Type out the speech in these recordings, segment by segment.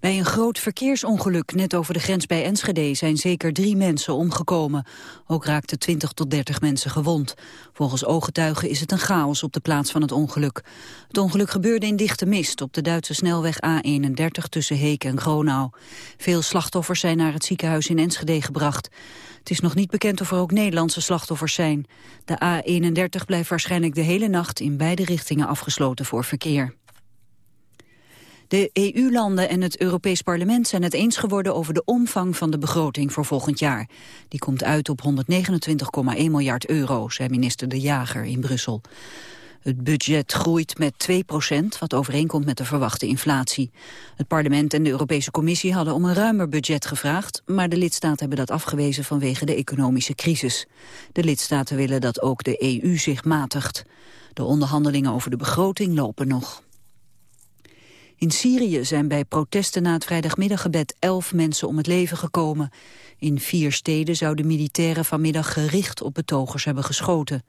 Bij een groot verkeersongeluk net over de grens bij Enschede zijn zeker drie mensen omgekomen. Ook raakten 20 tot 30 mensen gewond. Volgens ooggetuigen is het een chaos op de plaats van het ongeluk. Het ongeluk gebeurde in dichte mist op de Duitse snelweg A31 tussen Heek en Gronau. Veel slachtoffers zijn naar het ziekenhuis in Enschede gebracht. Het is nog niet bekend of er ook Nederlandse slachtoffers zijn. De A31 blijft waarschijnlijk de hele nacht in beide richtingen afgesloten voor verkeer. De EU-landen en het Europees Parlement zijn het eens geworden over de omvang van de begroting voor volgend jaar. Die komt uit op 129,1 miljard euro, zei minister De Jager in Brussel. Het budget groeit met 2 procent, wat overeenkomt met de verwachte inflatie. Het parlement en de Europese Commissie hadden om een ruimer budget gevraagd, maar de lidstaten hebben dat afgewezen vanwege de economische crisis. De lidstaten willen dat ook de EU zich matigt. De onderhandelingen over de begroting lopen nog. In Syrië zijn bij protesten na het vrijdagmiddaggebed elf mensen om het leven gekomen. In vier steden zouden militairen vanmiddag gericht op betogers hebben geschoten.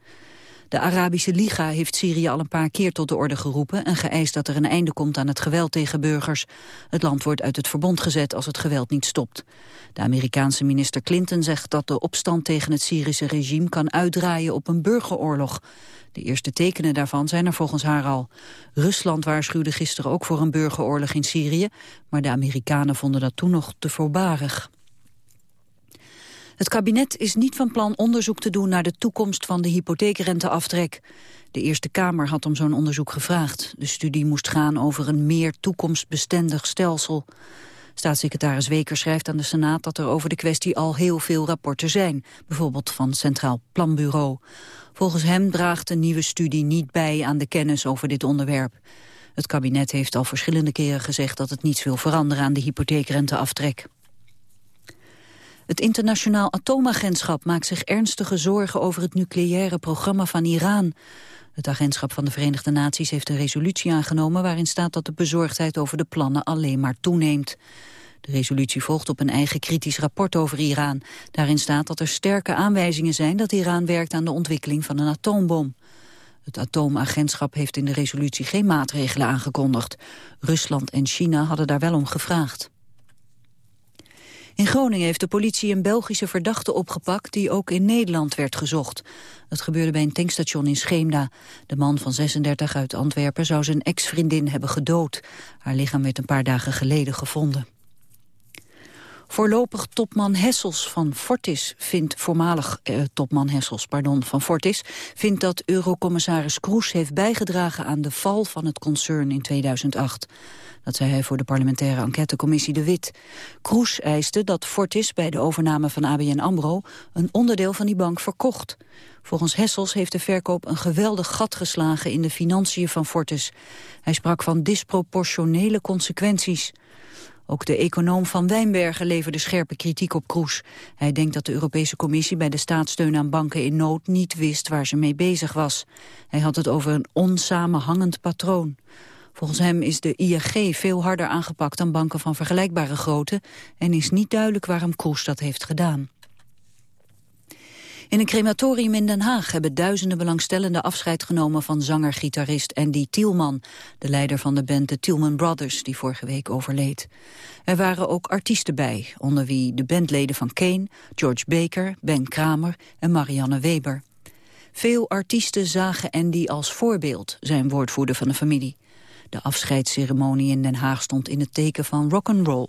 De Arabische Liga heeft Syrië al een paar keer tot de orde geroepen... en geëist dat er een einde komt aan het geweld tegen burgers. Het land wordt uit het verbond gezet als het geweld niet stopt. De Amerikaanse minister Clinton zegt dat de opstand tegen het Syrische regime... kan uitdraaien op een burgeroorlog. De eerste tekenen daarvan zijn er volgens haar al. Rusland waarschuwde gisteren ook voor een burgeroorlog in Syrië... maar de Amerikanen vonden dat toen nog te voorbarig. Het kabinet is niet van plan onderzoek te doen naar de toekomst van de hypotheekrenteaftrek. De Eerste Kamer had om zo'n onderzoek gevraagd. De studie moest gaan over een meer toekomstbestendig stelsel. Staatssecretaris Weker schrijft aan de Senaat dat er over de kwestie al heel veel rapporten zijn, bijvoorbeeld van Centraal Planbureau. Volgens hem draagt de nieuwe studie niet bij aan de kennis over dit onderwerp. Het kabinet heeft al verschillende keren gezegd dat het niets wil veranderen aan de hypotheekrenteaftrek. Het internationaal atoomagentschap maakt zich ernstige zorgen over het nucleaire programma van Iran. Het agentschap van de Verenigde Naties heeft een resolutie aangenomen waarin staat dat de bezorgdheid over de plannen alleen maar toeneemt. De resolutie volgt op een eigen kritisch rapport over Iran. Daarin staat dat er sterke aanwijzingen zijn dat Iran werkt aan de ontwikkeling van een atoombom. Het atoomagentschap heeft in de resolutie geen maatregelen aangekondigd. Rusland en China hadden daar wel om gevraagd. In Groningen heeft de politie een Belgische verdachte opgepakt die ook in Nederland werd gezocht. Het gebeurde bij een tankstation in Scheemda. De man van 36 uit Antwerpen zou zijn ex-vriendin hebben gedood. Haar lichaam werd een paar dagen geleden gevonden. Voorlopig topman Hessels van Fortis vindt, voormalig eh, topman Hessels, pardon, van Fortis, vindt dat eurocommissaris Kroes heeft bijgedragen aan de val van het concern in 2008. Dat zei hij voor de parlementaire enquêtecommissie De Wit. Kroes eiste dat Fortis bij de overname van ABN AMRO een onderdeel van die bank verkocht. Volgens Hessels heeft de verkoop een geweldig gat geslagen in de financiën van Fortis. Hij sprak van disproportionele consequenties. Ook de econoom van Wijnbergen leverde scherpe kritiek op Kroes. Hij denkt dat de Europese Commissie bij de staatssteun aan banken in nood niet wist waar ze mee bezig was. Hij had het over een onsamenhangend patroon. Volgens hem is de ING veel harder aangepakt dan banken van vergelijkbare grootte en is niet duidelijk waarom Kroes dat heeft gedaan. In een crematorium in Den Haag hebben duizenden belangstellenden afscheid genomen van zanger-gitarist Andy Tielman, de leider van de band The Tielman Brothers, die vorige week overleed. Er waren ook artiesten bij, onder wie de bandleden van Kane, George Baker, Ben Kramer en Marianne Weber. Veel artiesten zagen Andy als voorbeeld, zijn woordvoerder van de familie. De afscheidsceremonie in Den Haag stond in het teken van rock'n'roll.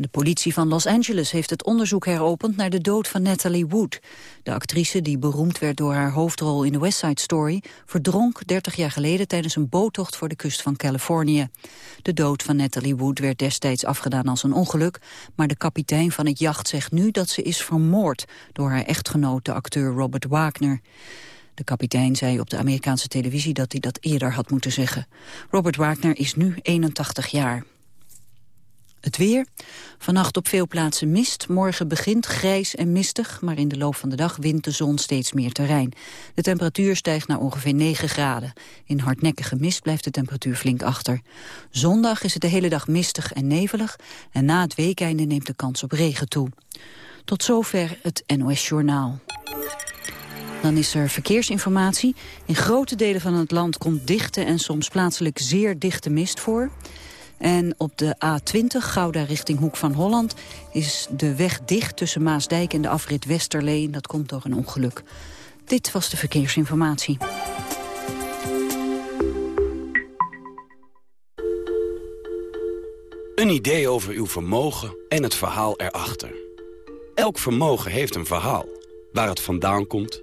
De politie van Los Angeles heeft het onderzoek heropend naar de dood van Natalie Wood. De actrice, die beroemd werd door haar hoofdrol in The West Side Story... verdronk 30 jaar geleden tijdens een boottocht voor de kust van Californië. De dood van Natalie Wood werd destijds afgedaan als een ongeluk... maar de kapitein van het jacht zegt nu dat ze is vermoord... door haar echtgenoot, de acteur Robert Wagner. De kapitein zei op de Amerikaanse televisie dat hij dat eerder had moeten zeggen. Robert Wagner is nu 81 jaar. Het weer. Vannacht op veel plaatsen mist. Morgen begint grijs en mistig, maar in de loop van de dag wint de zon steeds meer terrein. De temperatuur stijgt naar ongeveer 9 graden. In hardnekkige mist blijft de temperatuur flink achter. Zondag is het de hele dag mistig en nevelig en na het weekende neemt de kans op regen toe. Tot zover het NOS Journaal. Dan is er verkeersinformatie. In grote delen van het land komt dichte en soms plaatselijk zeer dichte mist voor. En op de A20, Gouda richting Hoek van Holland... is de weg dicht tussen Maasdijk en de afrit Westerlee. Dat komt door een ongeluk. Dit was de verkeersinformatie. Een idee over uw vermogen en het verhaal erachter. Elk vermogen heeft een verhaal. Waar het vandaan komt,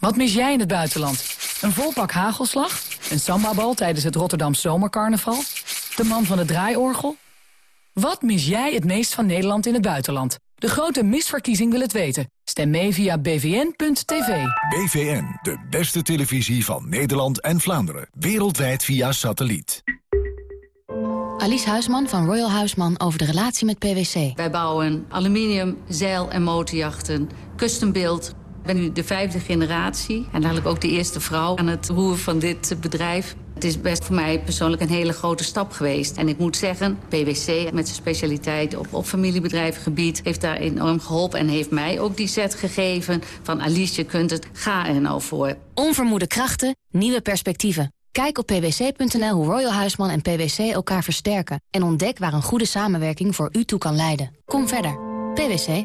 Wat mis jij in het buitenland? Een volpak hagelslag? Een sambabal tijdens het Rotterdam Zomercarnaval? De man van het draaiorgel? Wat mis jij het meest van Nederland in het buitenland? De grote misverkiezing wil het weten. Stem mee via bvn.tv. BVN, de beste televisie van Nederland en Vlaanderen. Wereldwijd via satelliet. Alice Huisman van Royal Huisman over de relatie met PwC. Wij bouwen aluminium, zeil- en motorjachten, custombeeld. Ben nu de vijfde generatie en eigenlijk ook de eerste vrouw aan het roer van dit bedrijf. Het is best voor mij persoonlijk een hele grote stap geweest. En ik moet zeggen, PwC met zijn specialiteit op, op familiebedrijvengebied... heeft daar enorm geholpen en heeft mij ook die set gegeven... van Alice, je kunt het, ga er nou voor. Onvermoede krachten, nieuwe perspectieven. Kijk op pwc.nl hoe Royal Huisman en PwC elkaar versterken... en ontdek waar een goede samenwerking voor u toe kan leiden. Kom verder. PwC.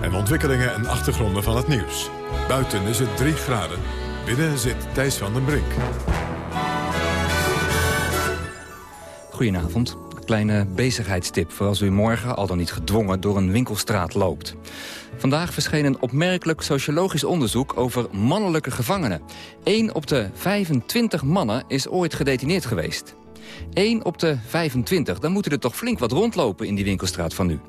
En ontwikkelingen en achtergronden van het nieuws. Buiten is het 3 graden. Binnen zit Thijs van den Brink. Goedenavond. Kleine bezigheidstip voor als u morgen, al dan niet gedwongen, door een winkelstraat loopt. Vandaag verscheen een opmerkelijk sociologisch onderzoek over mannelijke gevangenen. 1 op de 25 mannen is ooit gedetineerd geweest. 1 op de 25, dan moeten er toch flink wat rondlopen in die winkelstraat van nu.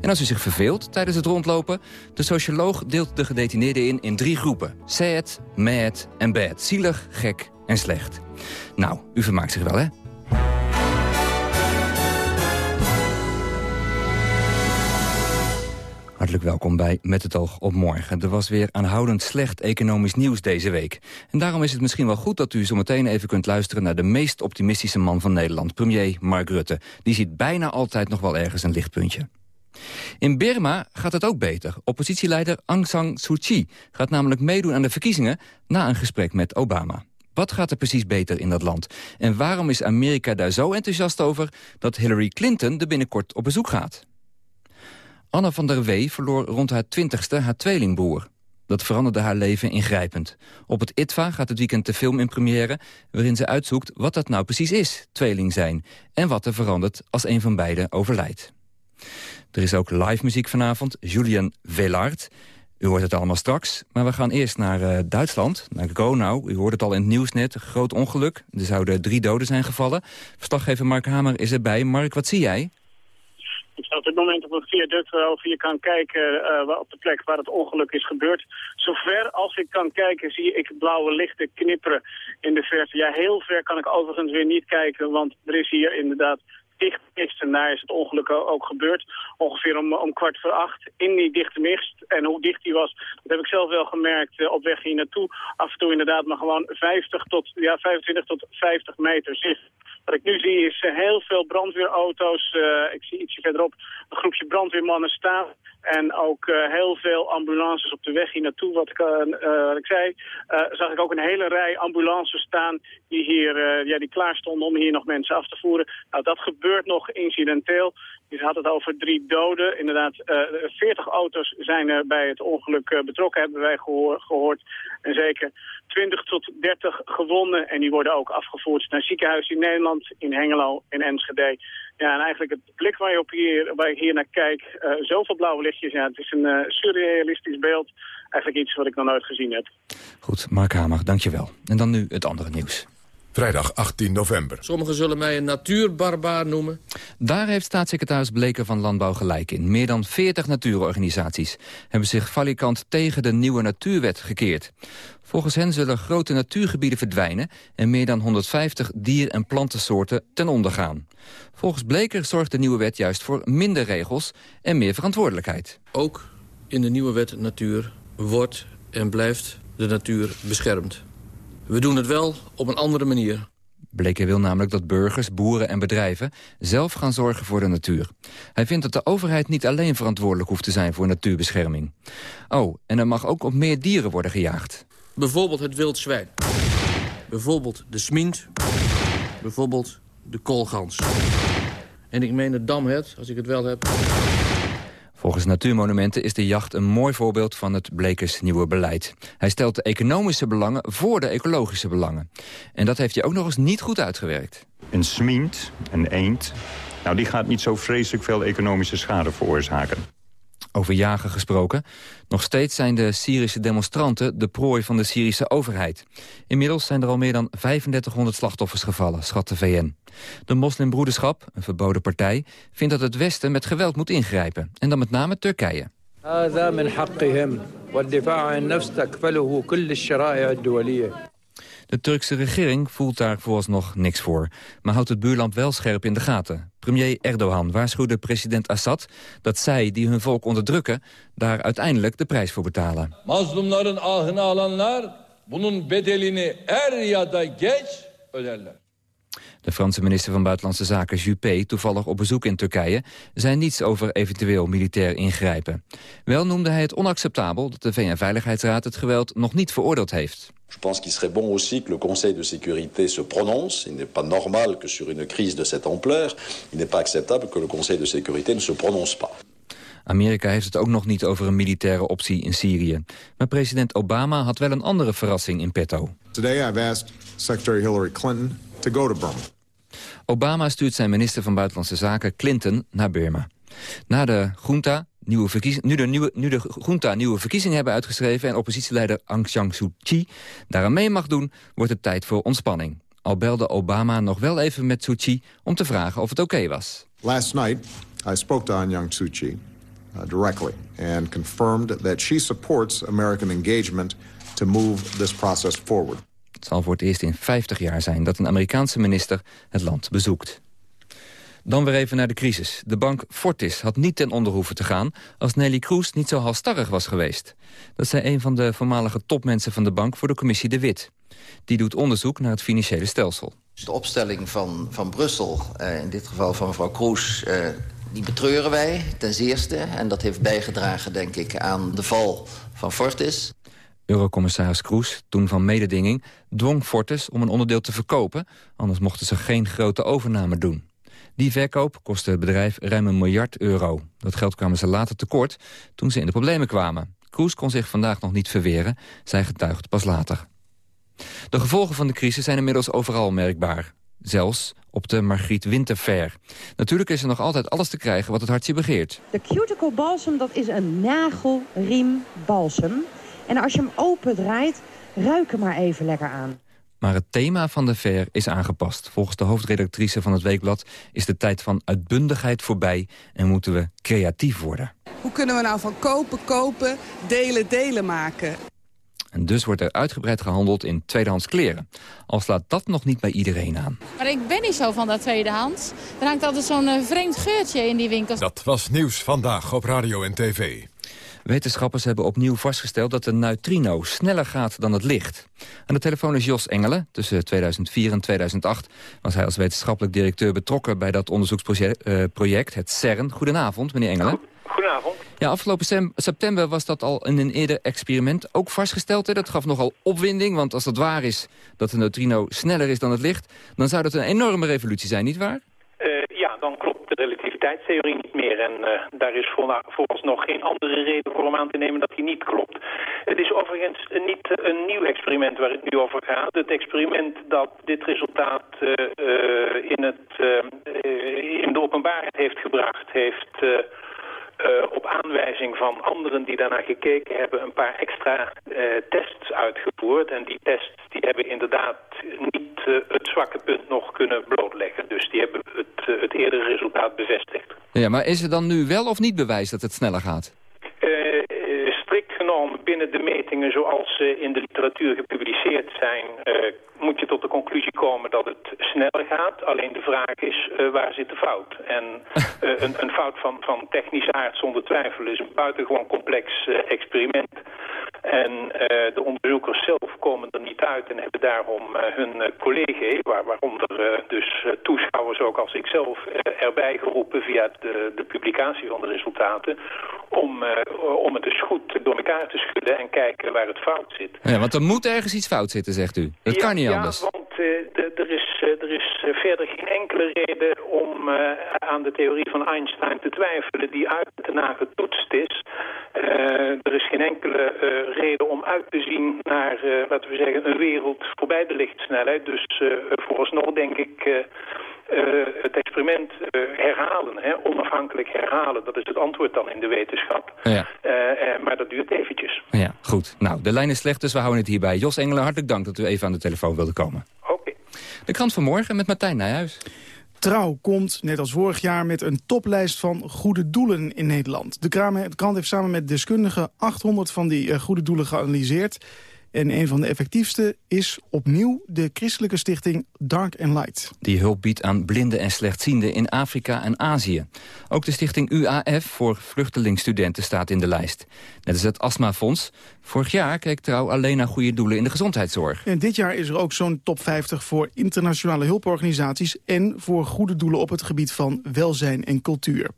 En als u zich verveelt tijdens het rondlopen... de socioloog deelt de gedetineerden in in drie groepen. Sad, mad en bad. Zielig, gek en slecht. Nou, u vermaakt zich wel, hè? Hartelijk welkom bij Met het oog op morgen. Er was weer aanhoudend slecht economisch nieuws deze week. En daarom is het misschien wel goed dat u zometeen even kunt luisteren... naar de meest optimistische man van Nederland, premier Mark Rutte. Die ziet bijna altijd nog wel ergens een lichtpuntje. In Burma gaat het ook beter. Oppositieleider Aung San Suu Kyi gaat namelijk meedoen aan de verkiezingen... na een gesprek met Obama. Wat gaat er precies beter in dat land? En waarom is Amerika daar zo enthousiast over... dat Hillary Clinton er binnenkort op bezoek gaat? Anne van der Wee verloor rond haar twintigste haar tweelingbroer. Dat veranderde haar leven ingrijpend. Op het ITVA gaat het weekend de film in première... waarin ze uitzoekt wat dat nou precies is, tweeling zijn... en wat er verandert als een van beiden overlijdt. Er is ook live muziek vanavond, Julian Velard. U hoort het allemaal straks, maar we gaan eerst naar uh, Duitsland, naar Gronau. U hoort het al in het nieuws net, groot ongeluk. Er zouden drie doden zijn gevallen. Verslaggever Mark Hamer is erbij. Mark, wat zie jij? Ik sta op dit moment op een viaduct waarover je kan kijken uh, op de plek waar het ongeluk is gebeurd. Zover als ik kan kijken zie ik blauwe lichten knipperen in de verte. Ja, heel ver kan ik overigens weer niet kijken, want er is hier inderdaad dicht mist. En daar is het ongeluk ook gebeurd. Ongeveer om, om kwart voor acht in die dichte mist. En hoe dicht die was, dat heb ik zelf wel gemerkt uh, op weg hier naartoe. Af en toe inderdaad maar gewoon 50 tot, ja, 25 tot 50 meter zicht. Wat ik nu zie is uh, heel veel brandweerauto's. Uh, ik zie ietsje verderop een groepje brandweermannen staan. En ook heel veel ambulances op de weg hier naartoe. Wat ik, wat ik zei, zag ik ook een hele rij ambulances staan die hier ja, die klaar stonden om hier nog mensen af te voeren. Nou, dat gebeurt nog incidenteel. Je had het over drie doden. Inderdaad, uh, 40 auto's zijn er bij het ongeluk betrokken, hebben wij gehoord. En zeker 20 tot 30 gewonden. En die worden ook afgevoerd naar ziekenhuizen in Nederland, in Hengelo, in Enschede. Ja, en eigenlijk het blik waar, je op hier, waar ik hier naar kijk, uh, zoveel blauwe lichtjes. Ja, het is een uh, surrealistisch beeld. Eigenlijk iets wat ik nog nooit gezien heb. Goed, Mark Hamer, dankjewel. En dan nu het andere nieuws. Vrijdag 18 november. Sommigen zullen mij een natuurbarbaar noemen. Daar heeft staatssecretaris Bleken van Landbouw gelijk in. Meer dan 40 natuurorganisaties hebben zich valikant tegen de nieuwe natuurwet gekeerd. Volgens hen zullen grote natuurgebieden verdwijnen... en meer dan 150 dier- en plantensoorten ten onder gaan. Volgens Bleker zorgt de nieuwe wet juist voor minder regels en meer verantwoordelijkheid. Ook in de nieuwe wet natuur wordt en blijft de natuur beschermd. We doen het wel op een andere manier. Bleker wil namelijk dat burgers, boeren en bedrijven zelf gaan zorgen voor de natuur. Hij vindt dat de overheid niet alleen verantwoordelijk hoeft te zijn voor natuurbescherming. Oh, en er mag ook op meer dieren worden gejaagd. Bijvoorbeeld het wild zwijn. Bijvoorbeeld de smint. Bijvoorbeeld de koolgans. En ik meen het damhet, als ik het wel heb. Volgens Natuurmonumenten is de jacht een mooi voorbeeld van het Blekers nieuwe beleid. Hij stelt de economische belangen voor de ecologische belangen. En dat heeft hij ook nog eens niet goed uitgewerkt. Een smint, een eend, nou die gaat niet zo vreselijk veel economische schade veroorzaken. Over jagen gesproken. Nog steeds zijn de Syrische demonstranten de prooi van de Syrische overheid. Inmiddels zijn er al meer dan 3500 slachtoffers gevallen, schat de VN. De moslimbroederschap, een verboden partij, vindt dat het Westen met geweld moet ingrijpen. En dan met name Turkije. De Turkse regering voelt daar vooralsnog niks voor, maar houdt het buurland wel scherp in de gaten. Premier Erdogan waarschuwde president Assad dat zij, die hun volk onderdrukken, daar uiteindelijk de prijs voor betalen. Mazlumların ahını alanlar bunun bedelini er ya da geç öderler. De Franse minister van Buitenlandse Zaken Juppé, toevallig op bezoek in Turkije, zei niets over eventueel militair ingrijpen. Wel noemde hij het onacceptabel dat de VN-veiligheidsraad het geweld nog niet veroordeeld heeft. Je pense qu'il serait bon aussi que le Conseil de sécurité se prononce. Il n'est pas normal que sur une crise de cette ampleur, il n'est pas acceptable que le Conseil de sécurité ne se prononce pas. Amerika heeft het ook nog niet over een militaire optie in Syrië. Maar president Obama had wel een andere verrassing in petto. Today I've asked Secretary Hillary Clinton to go to Burma. Obama stuurt zijn minister van Buitenlandse Zaken Clinton naar Burma. Na de junta nieuwe nu, de nieuwe, nu de junta nieuwe verkiezingen hebben uitgeschreven... en oppositieleider Aung San Suu Kyi daaraan mee mag doen... wordt het tijd voor ontspanning. Al belde Obama nog wel even met Suu Kyi om te vragen of het oké was. Last night I spoke to Aung San Suu Kyi uh, directly... and confirmed that she supports American engagement to move this process forward. Het zal voor het eerst in 50 jaar zijn dat een Amerikaanse minister het land bezoekt. Dan weer even naar de crisis. De bank Fortis had niet ten onder hoeven te gaan... als Nelly Kroes niet zo halstarrig was geweest. Dat zei een van de voormalige topmensen van de bank voor de commissie De Wit. Die doet onderzoek naar het financiële stelsel. De opstelling van, van Brussel, eh, in dit geval van mevrouw Kroes... Eh, die betreuren wij ten zeerste. En dat heeft bijgedragen, denk ik, aan de val van Fortis. Eurocommissaris Kroes, toen van mededinging, dwong Fortis om een onderdeel te verkopen... anders mochten ze geen grote overname doen. Die verkoop kostte het bedrijf ruim een miljard euro. Dat geld kwamen ze later tekort toen ze in de problemen kwamen. Kroes kon zich vandaag nog niet verweren. Zij getuigt pas later. De gevolgen van de crisis zijn inmiddels overal merkbaar. Zelfs op de Margriet Winterfair. Natuurlijk is er nog altijd alles te krijgen wat het hartje begeert. De Cuticle Balsam dat is een nagelriem balsem. En als je hem open draait, ruik hem maar even lekker aan. Maar het thema van de fair is aangepast. Volgens de hoofdredactrice van het Weekblad is de tijd van uitbundigheid voorbij... en moeten we creatief worden. Hoe kunnen we nou van kopen, kopen, delen, delen maken? En dus wordt er uitgebreid gehandeld in tweedehands kleren. Al slaat dat nog niet bij iedereen aan. Maar ik ben niet zo van dat tweedehands. Er hangt altijd zo'n uh, vreemd geurtje in die winkels. Dat was Nieuws Vandaag op Radio en TV. Wetenschappers hebben opnieuw vastgesteld dat de neutrino sneller gaat dan het licht. Aan de telefoon is Jos Engelen. Tussen 2004 en 2008 was hij als wetenschappelijk directeur betrokken bij dat onderzoeksproject, het CERN. Goedenavond, meneer Engelen. Goedenavond. Ja, afgelopen september was dat al in een eerder experiment ook vastgesteld. Hè? Dat gaf nogal opwinding, want als het waar is dat de neutrino sneller is dan het licht... dan zou dat een enorme revolutie zijn, niet waar? Uh, ja, dan klopt de relativiteitstheorie niet meer. En uh, daar is vooralsnog geen andere reden voor om aan te nemen dat die niet klopt. Het is overigens niet een nieuw experiment waar het nu over gaat. Het experiment dat dit resultaat uh, in, het, in de openbaarheid heeft gebracht... heeft op aanwijzing van anderen die daarnaar gekeken hebben... een paar extra tests uitgevoerd. En die tests die hebben inderdaad niet het zwakke punt nog kunnen blootleggen. Dus die hebben het, het eerdere resultaat bevestigd. Ja, maar is er dan nu wel of niet bewijs dat het sneller gaat? strikt genomen binnen de metingen zoals ze in de literatuur gepubliceerd zijn moet je tot de conclusie komen dat het sneller gaat. Alleen de vraag is, waar zit de fout? En een, een, fout van, van technische aard zonder twijfel is een buitengewoon complex experiment. En de onderzoekers zelf komen er niet uit en hebben daarom hun collega's, waar, waaronder dus toeschouwers ook als ikzelf, erbij geroepen via de, de publicatie van de resultaten, om, om het dus goed door elkaar te schudden en kijken waar het fout zit. Ja, want er moet ergens iets fout zitten, zegt u. Dat ja, kan niet ja, anders. want uh, er is, uh, er is uh, verder geen enkele reden om aan de theorie van Einstein te twijfelen die uit te nagetoetst is. er is geen enkele reden om uit te zien naar, laten we zeggen, een wereld voorbij de lichtsnelheid. Dus vooralsnog denk ik uh, het experiment uh, herhalen, hè, onafhankelijk herhalen. Dat is het antwoord dan in de wetenschap. Ja. Uh, maar dat duurt eventjes. Ja, goed. Nou, de lijn is slecht, dus we houden het hierbij. Jos Engelen, hartelijk dank dat u even aan de telefoon wilde komen. De krant van morgen met Martijn Nijhuis. Trouw komt, net als vorig jaar, met een toplijst van goede doelen in Nederland. De krant heeft samen met deskundigen 800 van die goede doelen geanalyseerd. En een van de effectiefste is opnieuw de christelijke stichting Dark and Light. Die hulp biedt aan blinden en slechtzienden in Afrika en Azië. Ook de stichting UAF voor vluchtelingstudenten staat in de lijst. Net als het astmafonds. Vorig jaar keek trouw alleen naar goede doelen in de gezondheidszorg. En dit jaar is er ook zo'n top 50 voor internationale hulporganisaties... en voor goede doelen op het gebied van welzijn en cultuur.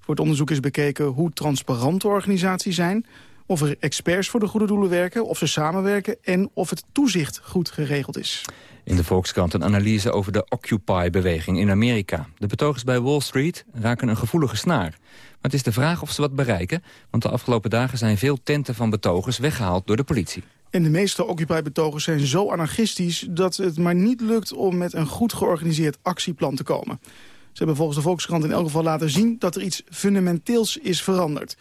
Voor het onderzoek is bekeken hoe transparant de organisaties zijn of er experts voor de goede doelen werken, of ze samenwerken... en of het toezicht goed geregeld is. In de Volkskrant een analyse over de Occupy-beweging in Amerika. De betogers bij Wall Street raken een gevoelige snaar. Maar het is de vraag of ze wat bereiken... want de afgelopen dagen zijn veel tenten van betogers weggehaald door de politie. En de meeste Occupy-betogers zijn zo anarchistisch... dat het maar niet lukt om met een goed georganiseerd actieplan te komen. Ze hebben volgens de Volkskrant in elk geval laten zien... dat er iets fundamenteels is veranderd.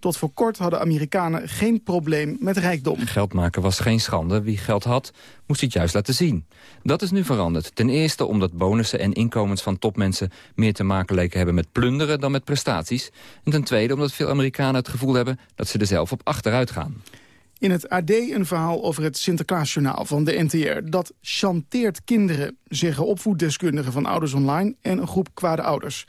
Tot voor kort hadden Amerikanen geen probleem met rijkdom. Geld maken was geen schande. Wie geld had, moest het juist laten zien. Dat is nu veranderd. Ten eerste omdat bonussen en inkomens van topmensen... meer te maken leken hebben met plunderen dan met prestaties. En ten tweede omdat veel Amerikanen het gevoel hebben... dat ze er zelf op achteruit gaan. In het AD een verhaal over het Sinterklaasjournaal van de NTR. Dat chanteert kinderen, zeggen opvoeddeskundigen van Ouders Online... en een groep kwade ouders.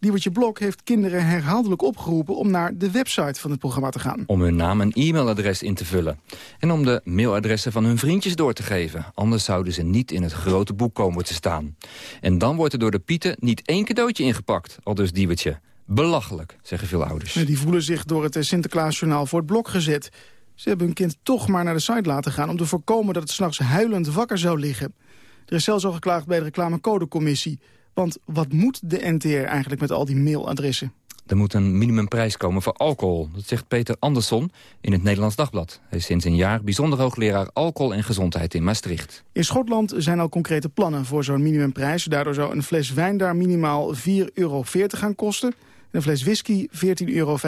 Diewertje Blok heeft kinderen herhaaldelijk opgeroepen... om naar de website van het programma te gaan. Om hun naam en e-mailadres in te vullen. En om de mailadressen van hun vriendjes door te geven. Anders zouden ze niet in het grote boek komen te staan. En dan wordt er door de pieten niet één cadeautje ingepakt. Al dus Diewertje. Belachelijk, zeggen veel ouders. Die voelen zich door het Sinterklaasjournaal voor het blok gezet. Ze hebben hun kind toch maar naar de site laten gaan... om te voorkomen dat het s'nachts huilend wakker zou liggen. Er is zelfs al geklaagd bij de reclamecodecommissie... Want wat moet de NTR eigenlijk met al die mailadressen? Er moet een minimumprijs komen voor alcohol. Dat zegt Peter Andersson in het Nederlands Dagblad. Hij is sinds een jaar bijzonder hoogleraar alcohol en gezondheid in Maastricht. In Schotland zijn al concrete plannen voor zo'n minimumprijs. Daardoor zou een fles wijn daar minimaal 4,40 euro gaan kosten. En een fles whisky 14,75 euro.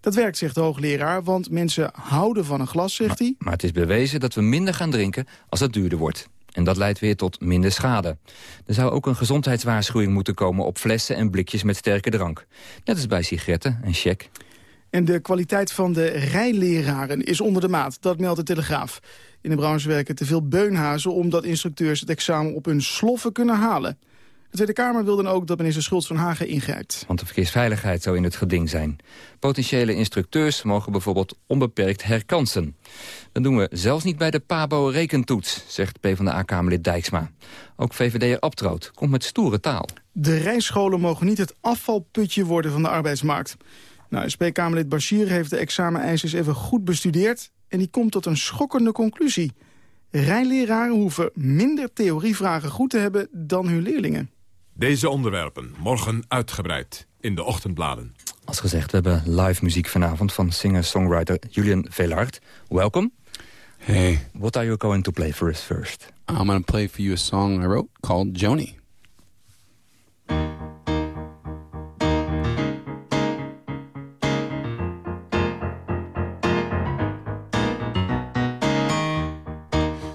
Dat werkt, zegt de hoogleraar, want mensen houden van een glas, zegt hij. Maar het is bewezen dat we minder gaan drinken als het duurder wordt. En dat leidt weer tot minder schade. Er zou ook een gezondheidswaarschuwing moeten komen op flessen en blikjes met sterke drank. Net als bij sigaretten en check. En de kwaliteit van de rijleraren is onder de maat, dat meldt de Telegraaf. In de branche werken te veel beunhazen omdat instructeurs het examen op hun sloffen kunnen halen. De Tweede Kamer wil dan ook dat minister Schultz van Hagen ingrijpt. Want de verkeersveiligheid zou in het geding zijn. Potentiële instructeurs mogen bijvoorbeeld onbeperkt herkansen. Dat doen we zelfs niet bij de PABO-rekentoets, zegt PvdA-kamerlid Dijksma. Ook VVD'er Abtroot komt met stoere taal. De rijscholen mogen niet het afvalputje worden van de arbeidsmarkt. Nou, SP-Kamerlid Bashir heeft de exameneisers even goed bestudeerd... en die komt tot een schokkende conclusie. Rijleraren hoeven minder theorievragen goed te hebben dan hun leerlingen. Deze onderwerpen morgen uitgebreid in de ochtendbladen. Als gezegd, we hebben live muziek vanavond van singer-songwriter Julian Velard. Welkom. Hey. What are you going to play for us first? I'm going to play for you a song I wrote called Joni.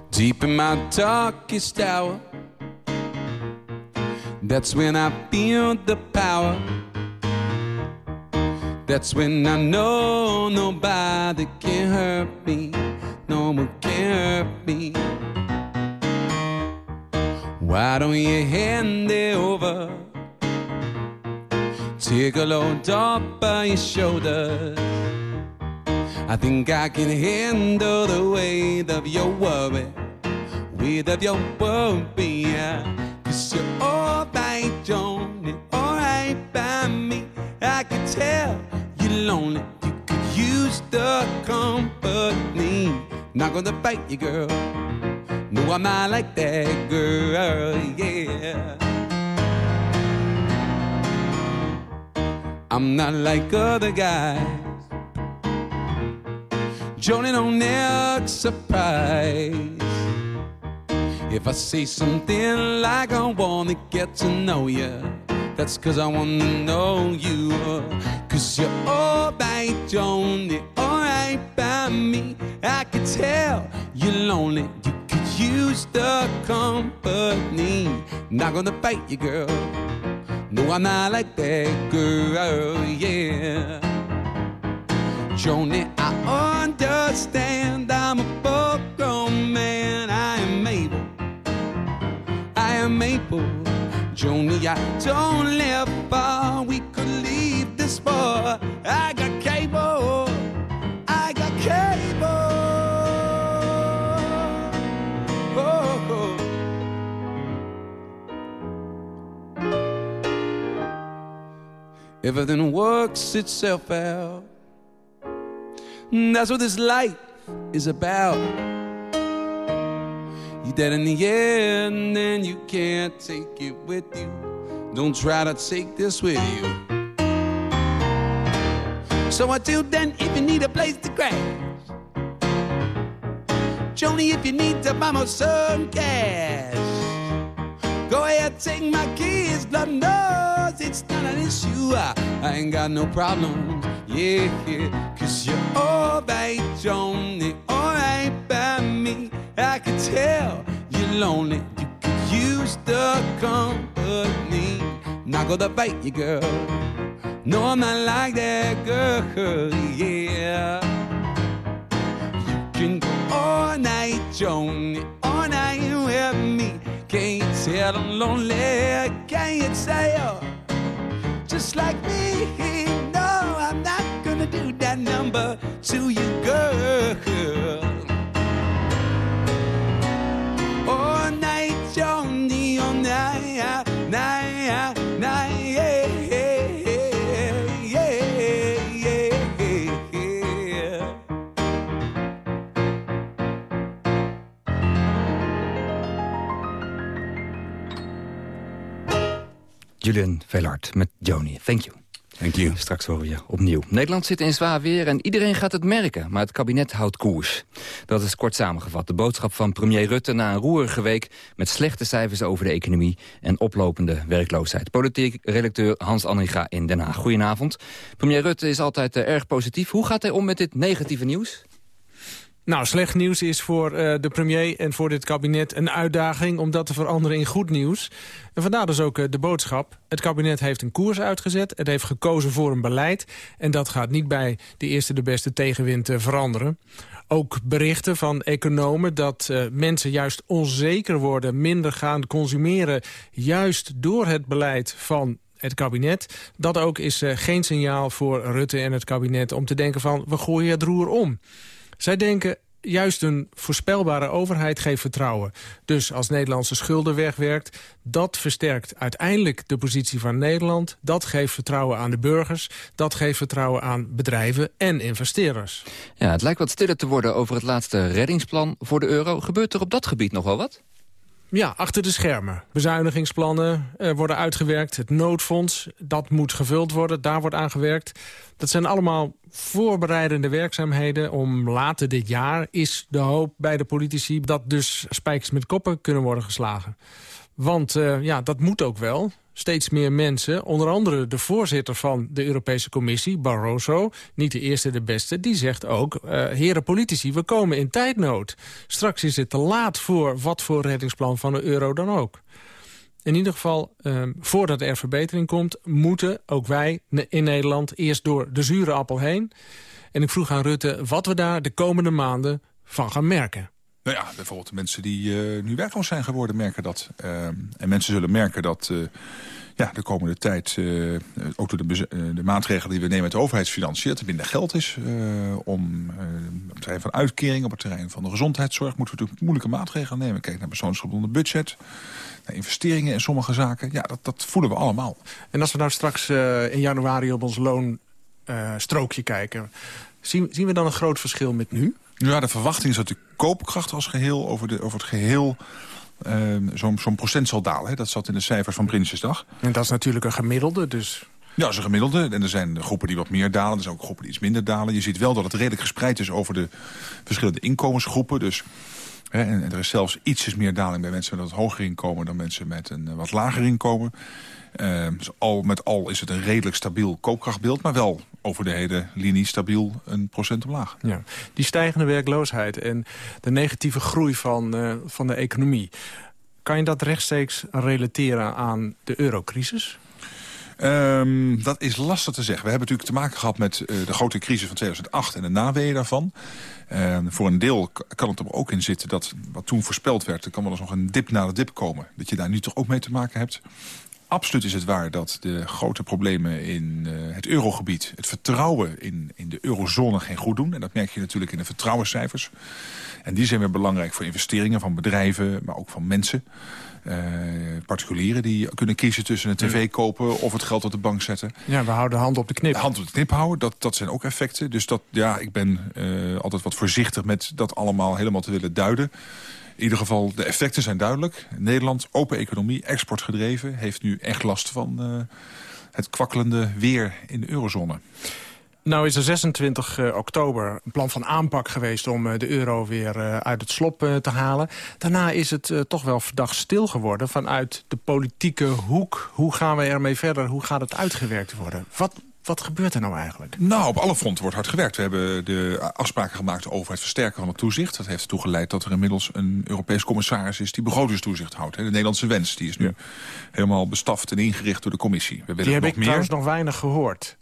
Deep in my darkest hour, that's when I feel the power. That's when I know nobody can hurt me. No one can hurt me. Why don't you hand it over? Take a load off by your shoulders. I think I can handle the weight of your worry, weight of your worry. Yeah. You're oh, alright, Johnny, alright by me. I can tell you're lonely, you could use the company. Not gonna fight you, girl. No, I'm not like that girl, yeah. I'm not like other guys. Joni don't act surprised If I say something like I wanna get to know you That's cause I wanna know you. Cause you're alright, Joni, alright by me. I can tell you're lonely, you could use the company. Not gonna fight you, girl. No, I'm not like that girl, yeah. Joni, I understand. I'm a full grown man. I am able. Joni, I don't live far. We could leave this far. I got cable, I got cable. Oh, Everything works itself out. That's what this life is about. You're dead in the end, and you can't take it with you. Don't try to take this with you. So until then, if you need a place to crash, Joni, if you need to buy more some cash, go ahead, take my keys. Blood knows it's not an issue. I, I ain't got no problems. Yeah, yeah, cause you're alright, Joni, alright by me. I can tell you're lonely, you could use the company. Not gonna fight you, girl. No, I'm not like that girl, yeah. You can go all night, Joni, all night with me. Can't tell I'm lonely, can't say oh, just like me. No, I'm not gonna do that number to you, girl. Julian Velard met Joni. Thank you. Thank you. Straks horen we je opnieuw. Nederland zit in zwaar weer en iedereen gaat het merken. Maar het kabinet houdt koers. Dat is kort samengevat. De boodschap van premier Rutte na een roerige week... met slechte cijfers over de economie en oplopende werkloosheid. Politiek redacteur Hans Anniga in Den Haag. Goedenavond. Premier Rutte is altijd eh, erg positief. Hoe gaat hij om met dit negatieve nieuws? Nou, slecht nieuws is voor uh, de premier en voor dit kabinet een uitdaging... om dat te veranderen in goed nieuws. En vandaar dus ook uh, de boodschap. Het kabinet heeft een koers uitgezet. Het heeft gekozen voor een beleid. En dat gaat niet bij de eerste de beste tegenwind uh, veranderen. Ook berichten van economen dat mensen juist onzeker worden... minder gaan consumeren, juist door het beleid van het kabinet. Dat ook is geen signaal voor Rutte en het kabinet om te denken van... we gooien het roer om. Zij denken juist een voorspelbare overheid geeft vertrouwen. Dus als Nederlandse schulden wegwerkt, dat versterkt uiteindelijk de positie van Nederland. Dat geeft vertrouwen aan de burgers, dat geeft vertrouwen aan bedrijven en investeerders. Ja, het lijkt wat stiller te worden over het laatste reddingsplan voor de euro. Gebeurt er op dat gebied nog wel wat? Ja, achter de schermen. Bezuinigingsplannen uh, worden uitgewerkt. Het noodfonds, dat moet gevuld worden. Daar wordt aan gewerkt. Dat zijn allemaal voorbereidende werkzaamheden om later dit jaar... is de hoop bij de politici dat dus spijkers met koppen kunnen worden geslagen. Want uh, ja, dat moet ook wel steeds meer mensen, onder andere de voorzitter van de Europese Commissie, Barroso, niet de eerste de beste, die zegt ook, uh, heren politici, we komen in tijdnood. Straks is het te laat voor wat voor reddingsplan van de euro dan ook. In ieder geval, uh, voordat er verbetering komt... moeten ook wij in Nederland eerst door de zure appel heen. En ik vroeg aan Rutte wat we daar de komende maanden van gaan merken. Nou ja, bijvoorbeeld de mensen die uh, nu werkloos zijn geworden merken dat. Uh, en mensen zullen merken dat uh, ja, de komende tijd, ook door de, de, maatregelen die we nemen met de overheidsfinanciën, dat er minder geld is. om, op het terrein van uitkering, op het terrein van de gezondheidszorg, moeten we natuurlijk moeilijke maatregelen nemen. Kijk naar persoonsgebonden budget investeringen in sommige zaken. Ja, dat, dat voelen we allemaal. En als we nou straks in januari op ons loonstrookje kijken... Zien, zien we dan een groot verschil met nu? Ja, de verwachting is dat de koopkracht als geheel over, de, over het geheel... Uh, zo'n zo procent zal dalen. Hè. Dat zat in de cijfers van Prinsjesdag. En dat is natuurlijk een gemiddelde, dus... Ja, dat is een gemiddelde. En er zijn groepen die wat meer dalen. Er zijn ook groepen die iets minder dalen. Je ziet wel dat het redelijk gespreid is over de verschillende inkomensgroepen. Dus en er is zelfs ietsjes meer daling bij mensen met een hoger inkomen... dan mensen met een eh, wat lager inkomen. Uh, dus al met al is het een redelijk stabiel koopkrachtbeeld... maar wel over de hele linie stabiel een procent omlaag. Ja. Die stijgende werkloosheid en de negatieve groei van, uh, van de economie... kan je dat rechtstreeks relateren aan de eurocrisis? Um, dat is lastig te zeggen. We hebben natuurlijk te maken gehad met uh, de grote crisis van 2008 en de naweeën daarvan. Uh, voor een deel kan het er ook in zitten dat wat toen voorspeld werd... er kan wel eens nog een dip na de dip komen. Dat je daar nu toch ook mee te maken hebt. Absoluut is het waar dat de grote problemen in uh, het eurogebied... het vertrouwen in, in de eurozone geen goed doen. En dat merk je natuurlijk in de vertrouwenscijfers. En die zijn weer belangrijk voor investeringen van bedrijven, maar ook van mensen. Uh, particulieren die kunnen kiezen tussen een tv kopen of het geld op de bank zetten. Ja, we houden de hand op de knip. De hand op de knip houden, dat, dat zijn ook effecten. Dus dat, ja, ik ben uh, altijd wat voorzichtig met dat allemaal helemaal te willen duiden. In ieder geval, de effecten zijn duidelijk. Nederland, open economie, exportgedreven... heeft nu echt last van uh, het kwakkelende weer in de eurozone. Nou is er 26 uh, oktober een plan van aanpak geweest om uh, de euro weer uh, uit het slop te halen. Daarna is het toch wel verdacht stil geworden vanuit de politieke hoek. Hoe gaan we ermee verder? Hoe gaat het uitgewerkt worden? Wat, wat gebeurt er nou eigenlijk? Nou, op alle fronten wordt hard gewerkt. We hebben de afspraken gemaakt over het versterken van het toezicht. Dat heeft ertoe geleid dat er inmiddels een Europees commissaris is... die begrotingstoezicht houdt. De Nederlandse wens die is nu ja. helemaal bestaft en ingericht door de commissie. We die heb nog ik meer. trouwens nog weinig gehoord.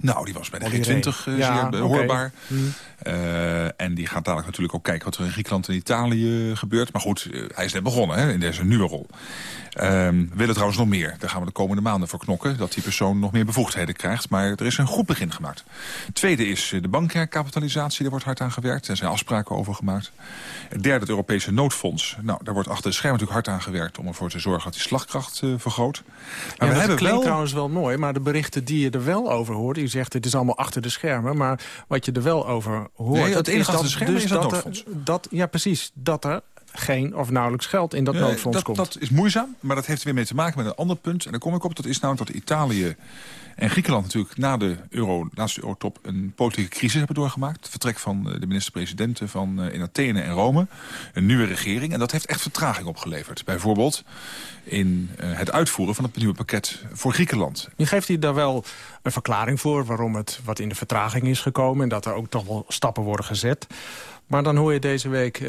Nou, die was bij de G20 uh, ja, zeer hoorbaar. Mm. Uh, en die gaat dadelijk natuurlijk ook kijken wat er in Griekenland en Italië gebeurt. Maar goed, uh, hij is net begonnen hè, in deze nieuwe rol. Um, we willen trouwens nog meer. Daar gaan we de komende maanden voor knokken. Dat die persoon nog meer bevoegdheden krijgt. Maar er is een goed begin gemaakt. Tweede is de bankherkapitalisatie. Daar wordt hard aan gewerkt. Er zijn afspraken over gemaakt. Het derde, het Europese noodfonds. Nou, daar wordt achter de schermen natuurlijk hard aan gewerkt... om ervoor te zorgen dat die slagkracht vergroot. Maar ja, we hebben klinkt wel... trouwens wel mooi. Maar de berichten die je er wel over hoort... zegt het is allemaal achter de schermen. Maar wat je er wel over hoort... Nee, het enige achter de schermen dus is dat noodfonds. Er, dat, ja, precies. Dat er geen of nauwelijks geld in dat Eh, noodfonds dat, komt. dat is moeizaam, maar dat heeft weer mee te maken met een ander punt. En daar kom ik op, dat is namelijk dat Italië en Griekenland natuurlijk... na de euro, laatste eurotop een politieke crisis hebben doorgemaakt. Het vertrek van eh, de minister-presidenten van eh, in Athene en Rome. Een nieuwe regering. En dat heeft echt vertraging opgeleverd. Bijvoorbeeld in het uitvoeren van het nieuwe pakket voor Griekenland. Nu geeft hij daar wel een verklaring voor waarom het wat in de vertraging is gekomen... en dat er ook toch wel stappen worden gezet. Maar dan hoor je deze week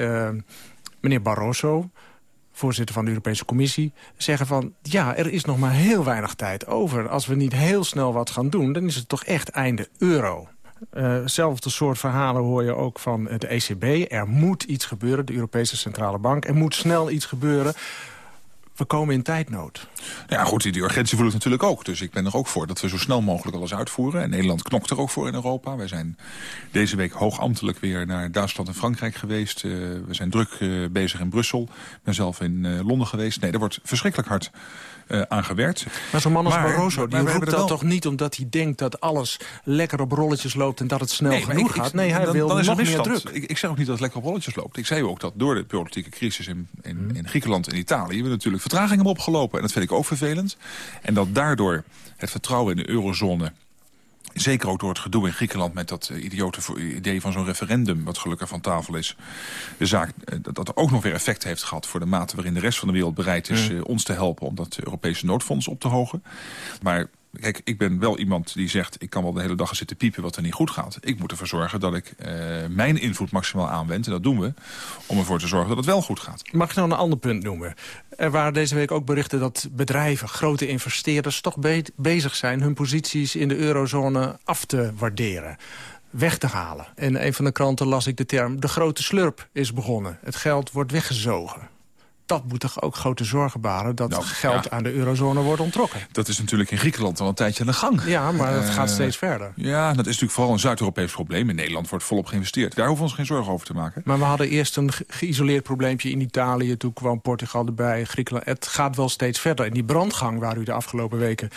meneer Barroso, voorzitter van de Europese Commissie... zeggen van, ja, er is nog maar heel weinig tijd over. Als we niet heel snel wat gaan doen, dan is het toch echt einde euro. Hetzelfde soort verhalen hoor je ook van de ECB. Er moet iets gebeuren, de Europese Centrale Bank. Er moet snel iets gebeuren. We komen in tijdnood. Ja, goed, die urgentie voel ik natuurlijk ook. Dus ik ben er ook voor dat we zo snel mogelijk alles uitvoeren. En Nederland knokt er ook voor in Europa. Wij zijn deze week hoogambtelijk weer naar Duitsland en Frankrijk geweest. Eh, we zijn druk eh, bezig in Brussel. Ik ben zelf in eh, Londen geweest. Nee, er wordt verschrikkelijk hard aan gewerkt. Maar zo'n man als Maar- Barroso, die roept hebben dat wel- toch niet omdat hij denkt dat alles lekker op rolletjes loopt en dat het snel Nee, genoeg ik- gaat. Nee, hij dan- wil dan is er nog meer druk. Ik, ik zeg ook niet dat het lekker op rolletjes loopt. Ik zei ook dat door de politieke crisis in, in, Mhm. in Griekenland en Italië... we natuurlijk vertraging hebben opgelopen. En dat vind ik ook vervelend. En dat daardoor het vertrouwen in de eurozone... Zeker ook door het gedoe in Griekenland met dat eh, idiote idee van zo'n referendum... wat gelukkig van tafel is. De zaak eh, dat dat ook nog weer effect heeft gehad... voor de mate waarin de rest van de wereld bereid is Mm. eh, ons te helpen... om dat Europese noodfonds op te hogen. Maar kijk, ik ben wel iemand die zegt... ik kan wel de hele dag gaan zitten piepen wat er niet goed gaat. Ik moet ervoor zorgen dat ik eh, mijn invloed maximaal aanwend. En dat doen we om ervoor te zorgen dat het wel goed gaat. Mag ik nou een ander punt noemen? Er waren deze week ook berichten dat bedrijven, grote investeerders... toch be- bezig zijn hun posities in de eurozone af te waarderen. Weg te halen. In een van de kranten las ik de term... de grote slurp is begonnen. Het geld wordt weggezogen. Dat moet toch ook grote zorgen baren... dat Nou, geld ja. aan de eurozone wordt ontrokken. Dat is natuurlijk in Griekenland al een tijdje aan de gang. Ja, maar het Eh, gaat steeds verder. Ja, dat is natuurlijk vooral een Zuid-Europees probleem. In Nederland wordt volop geïnvesteerd. Daar hoeven we ons geen zorgen over te maken. Maar we hadden eerst een ge- geïsoleerd probleempje in Italië. Toen kwam Portugal erbij, Griekenland. Het gaat wel steeds verder. En die brandgang waar u de afgelopen weken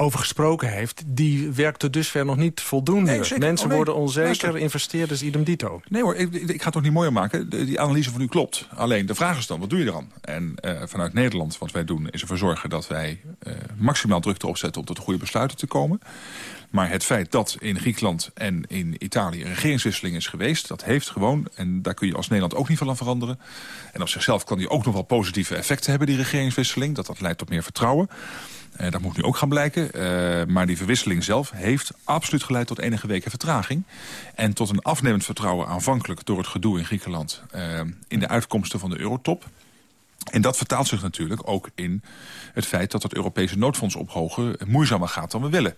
over gesproken heeft... die werkt tot dusver nog niet voldoende. Nee. Mensen Oh, nee. worden onzeker, Luister. investeerders idem dito. Nee hoor, ik, ik ga het ook niet mooier maken. De- die analyse van u klopt. Alleen de vraag is dan, wat doe je eraan? En eh, vanuit Nederland, wat wij doen, is ervoor zorgen dat wij eh, maximaal druk erop zetten om tot goede besluiten te komen. Maar het feit dat in Griekenland en in Italië een regeringswisseling is geweest... dat heeft gewoon, en daar kun je als Nederland ook niet van aan veranderen... en op zichzelf kan die ook nog wel positieve effecten hebben, die regeringswisseling. Dat dat leidt tot meer vertrouwen. Eh, dat moet nu ook gaan blijken. Eh, maar die verwisseling zelf heeft absoluut geleid tot enige weken vertraging. En tot een afnemend vertrouwen aanvankelijk door het gedoe in Griekenland... eh, in de uitkomsten van de eurotop. En dat vertaalt zich natuurlijk ook in het feit dat het Europese noodfonds ophogen moeizamer gaat dan we willen.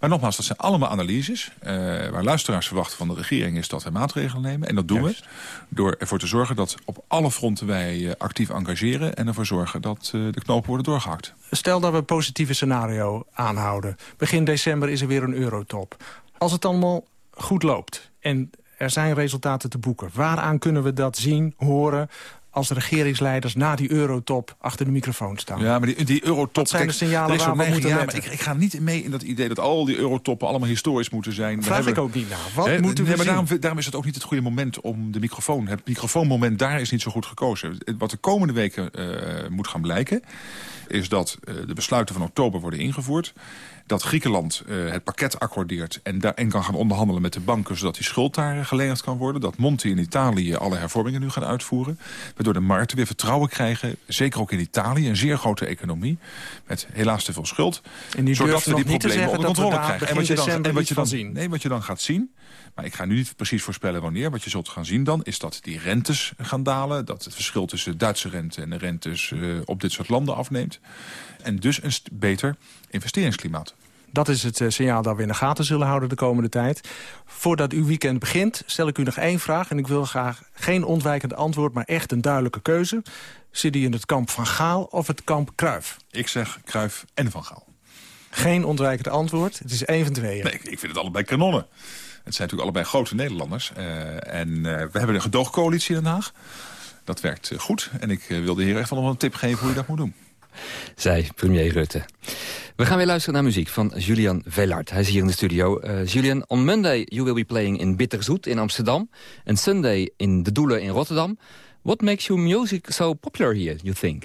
Maar nogmaals, dat zijn allemaal analyses. eh, waar luisteraars verwachten van de regering is dat wij maatregelen nemen. En dat doen we door ervoor te zorgen dat op alle fronten wij eh, actief engageren... en ervoor zorgen dat eh, de knopen worden doorgehakt. Stel dat we een positieve scenario aanhouden. Begin december is er weer een eurotop. Als het allemaal goed loopt en er zijn resultaten te boeken... waaraan kunnen we dat zien, horen als de regeringsleiders na die eurotop achter de microfoon staan? Ja, maar die, die eurotop... Zijn de signalen waar we neiging- moeten ja, maar ik, ik ga niet mee in dat idee dat al die eurotoppen allemaal historisch moeten zijn. Vraag hebben- ik ook niet naar. Wat Hè, moeten we nee, maar daarom, daarom is het ook niet het goede moment om de microfoon... Het microfoonmoment daar is niet zo goed gekozen. Wat de komende weken eh, moet gaan blijken... is dat eh, de besluiten van oktober worden ingevoerd dat Griekenland eh, het pakket accordeert en, daar, en kan gaan onderhandelen met de banken... zodat die schuld daar eh, gelenigd kan worden. Dat Monti in Italië alle hervormingen nu gaat uitvoeren. Waardoor de markten weer vertrouwen krijgen. Zeker ook in Italië, een zeer grote economie. Met helaas te veel schuld. En zodat we die problemen onder controle krijgen. begin wat je dan, december en wat je dan. Nee, wat je dan gaat zien... Maar ik ga nu niet precies voorspellen wanneer. Wat je zult gaan zien dan is dat die rentes gaan dalen. Dat het verschil tussen Duitse rente en de rentes eh, op dit soort landen afneemt. En dus een beter investeringsklimaat. Dat is het eh, signaal dat we in de gaten zullen houden de komende tijd. Voordat uw weekend begint, stel ik u nog één vraag... en ik wil graag geen ontwijkend antwoord, maar echt een duidelijke keuze. Zit u in het kamp van Gaal of het kamp Kruif? Ik zeg Kruif en Van Gaal. Geen ontwijkend antwoord, het is één van tweeën. Nee, ik vind het allebei kanonnen. Het zijn natuurlijk allebei grote Nederlanders. Eh, en eh, we hebben een gedoogcoalitie in Den Haag. Dat werkt eh, goed. En ik wil de heer echt wel nog een tip geven hoe je dat moet doen. Zei premier Rutte. We gaan weer luisteren naar muziek van Julian Velard. Hij is hier in de studio. Julian, on Monday you will be playing in Bitterzoet in Amsterdam. En Sunday in De Doelen in Rotterdam. What makes your music so popular here, you think?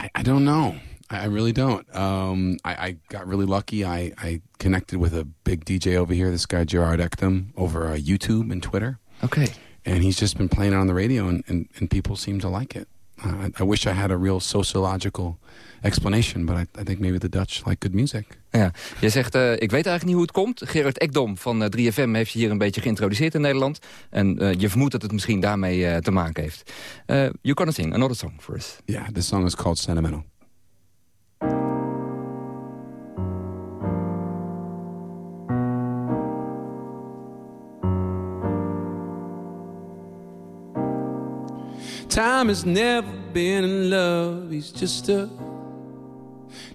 I, I don't know. I, I really don't. Um, I, I got really lucky. I, I connected with a big DJ over here, this guy Gerard Ekdom, over uh, YouTube and Twitter. Okay. And he's just been playing it on the radio, and, and, and people seem to like it. Uh, I, I wish I had a real sociological explanation, but I, I think maybe the Dutch like good music. Ja, je zegt, uh, ik weet eigenlijk niet hoe het komt. Gerard Ekdom van uh, 3FM heeft je hier een beetje geïntroduceerd in Nederland. En uh, je vermoedt dat het misschien daarmee te maken heeft. you gonna sing another song for us. Yeah, the song is called Sentimental. Time has never been in love, he's just a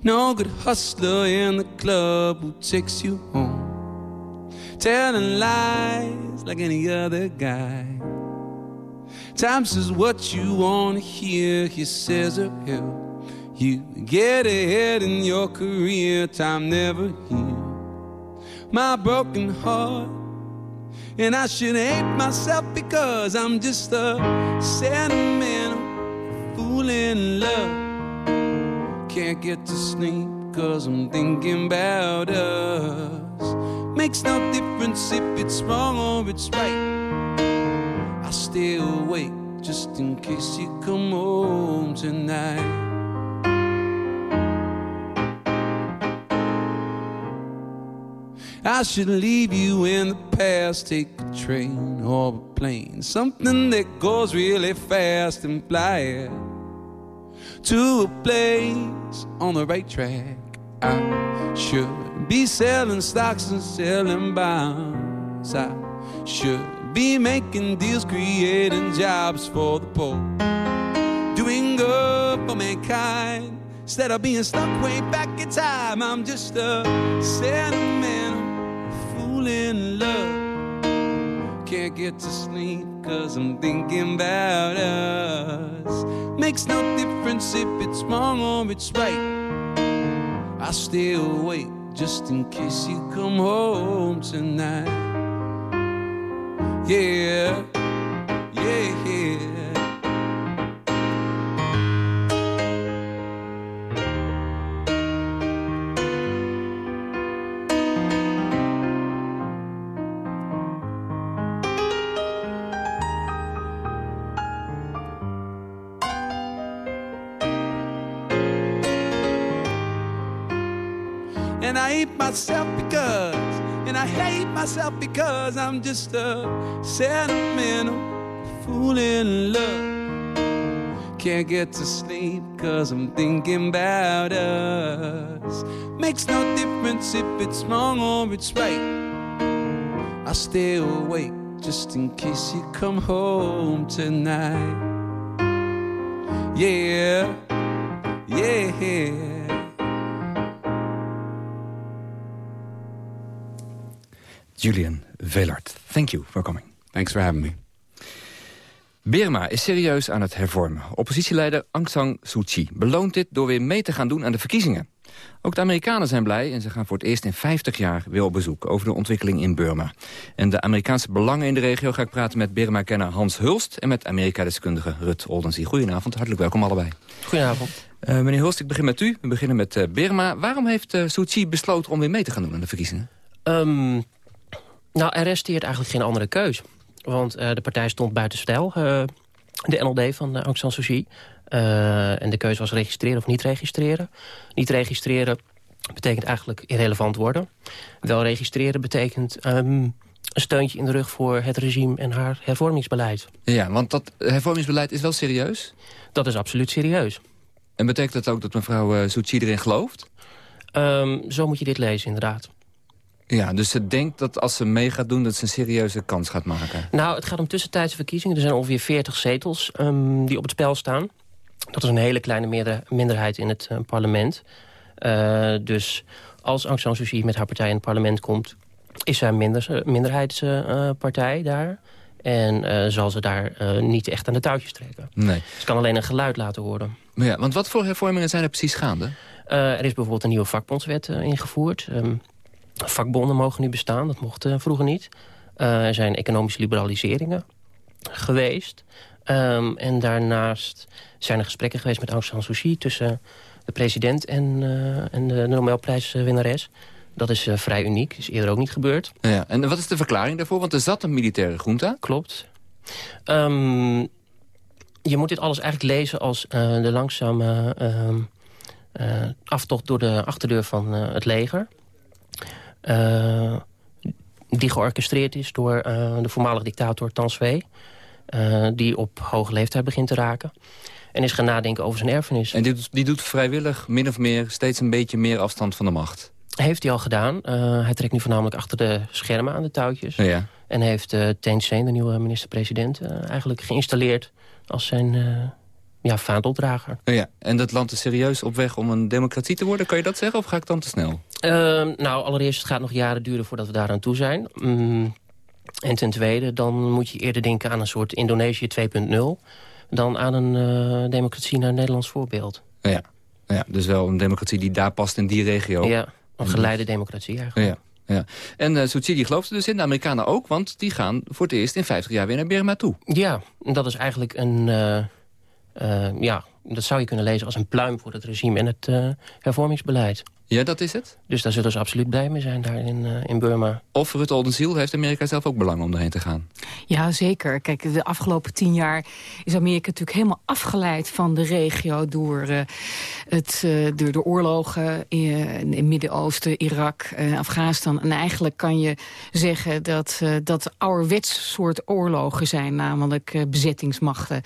no good hustler in the club who takes you home. Telling lies like any other guy. Time says what you want to hear, he says or help you get ahead in your career. Time never heal my broken heart. And I should hate myself because I'm just a sentimental fool in love. Can't get to sleep cause I'm thinking about us. Makes no difference if it's wrong or it's right. I stay awake just in case you come home tonight. I should leave you in the past, take a train or a plane, something that goes really fast and fly to a place on the right track. I should be selling stocks and selling bonds. I should be making deals, creating jobs for the poor, doing good for mankind. Instead of being stuck way back in time, I'm just a sentimental in love. Can't get to sleep cause I'm thinking about us. Makes no difference if it's wrong or it's right. I stay awake just in case you come home tonight. Yeah, yeah, yeah. Myself because, and I hate myself because I'm just a sentimental fool in love. Can't get to sleep cause I'm thinking about us. Makes no difference if it's wrong or it's right. I stay awake just in case you come home tonight. Yeah, yeah. Julian Velard, thank you for coming. Thanks for having me. Burma is serieus aan het hervormen. Oppositieleider Aung San Suu Kyi beloont dit door weer mee te gaan doen aan de verkiezingen. Ook de Amerikanen zijn blij en ze gaan voor het eerst in 50 jaar weer op bezoek over de ontwikkeling in Burma. En de Amerikaanse belangen in de regio ga ik praten met Burma-kenner Hans Hulst en met Amerika-deskundige Rut Oldensie. Goedenavond, hartelijk welkom allebei. Goedenavond. Uh, meneer Hulst, ik begin met u. We beginnen met uh, Burma. Waarom heeft uh, Suu Kyi besloten om weer mee te gaan doen aan de verkiezingen? Um, nou, er resteert eigenlijk geen andere keus. Want uh, de partij stond buitenspel, uh, de NLD van uh, Aung San Suu Kyi. en de keuze was registreren of niet registreren. Niet registreren betekent eigenlijk irrelevant worden. Wel registreren betekent um, een steuntje in de rug voor het regime en haar hervormingsbeleid. Ja, want dat hervormingsbeleid is wel serieus? Dat is absoluut serieus. En betekent dat ook dat mevrouw Suu Kyi erin gelooft? Um, zo moet je dit lezen, inderdaad. Ja, dus ze denkt dat als ze mee gaat doen... dat ze een serieuze kans gaat maken. Nou, het gaat om tussentijdse verkiezingen. Er zijn ongeveer 40 zetels um, die op het spel staan. Dat is een hele kleine minderheid in het uh, parlement. Uh, dus als Aung San Suu Kyi met haar partij in het parlement komt... is zij een minder, minderheidspartij uh, daar. En zal ze daar niet echt aan de touwtjes trekken. Nee. Ze kan alleen een geluid laten horen. Maar ja, want wat voor hervormingen zijn er precies gaande? er is bijvoorbeeld een nieuwe vakbondswet ingevoerd... Um, Vakbonden mogen nu bestaan, dat mocht uh, vroeger niet. Uh, er zijn economische liberaliseringen geweest. Ehm, en daarnaast zijn er gesprekken geweest met Aung San Suu Kyi... tussen de president en, uh, en de Nobelprijswinnares. Dat is uh, vrij uniek, is eerder ook niet gebeurd. Ja, en wat is de verklaring daarvoor? Want er zat een militaire junta. Klopt. Um, je moet dit alles eigenlijk lezen als uh, de langzame uh, aftocht door de achterdeur van het leger. Die georchestreerd is door de voormalige dictator Tanswee. die op hoge leeftijd begint te raken. En is gaan nadenken over zijn erfenis. En die, die doet vrijwillig min of meer steeds een beetje meer afstand van de macht? Heeft hij al gedaan. hij trekt nu voornamelijk achter de schermen aan de touwtjes. Ja. En heeft uh, Sein, de nieuwe minister-president, eigenlijk geïnstalleerd als zijn ja, vaandeldrager. Ja, en dat land is serieus op weg om een democratie te worden? Kan je dat zeggen of ga ik dan te snel? Uh, nou, allereerst, het gaat nog jaren duren voordat we daaraan toe zijn. Mm, en ten tweede, dan moet je eerder denken aan een soort Indonesië 2.0... dan aan een uh, democratie naar Nederlands voorbeeld. Ja. ja, dus wel een democratie die daar past in die regio. Ja, een geleide democratie eigenlijk. Ja. Ja. En uh, Kyi die gelooft er dus in, de Amerikanen ook... want die gaan voor het eerst in 50 jaar weer naar Burma toe. Ja, dat is eigenlijk een... Uh, uh, ja, dat zou je kunnen lezen als een pluim voor het regime en het hervormingsbeleid. Ja, dat is het? Dus daar zullen ze absoluut blij mee zijn daar in, uh, in Burma. Of Rutte Oldenziel heeft Amerika zelf ook belang om erheen te gaan? Ja, zeker. Kijk, de afgelopen tien jaar is Amerika natuurlijk helemaal afgeleid van de regio... door, uh, het, uh, door de oorlogen in, in het Midden-Oosten, Irak, Afghanistan. En eigenlijk kan je zeggen dat dat ouderwets soort oorlogen zijn... namelijk bezettingsmachten.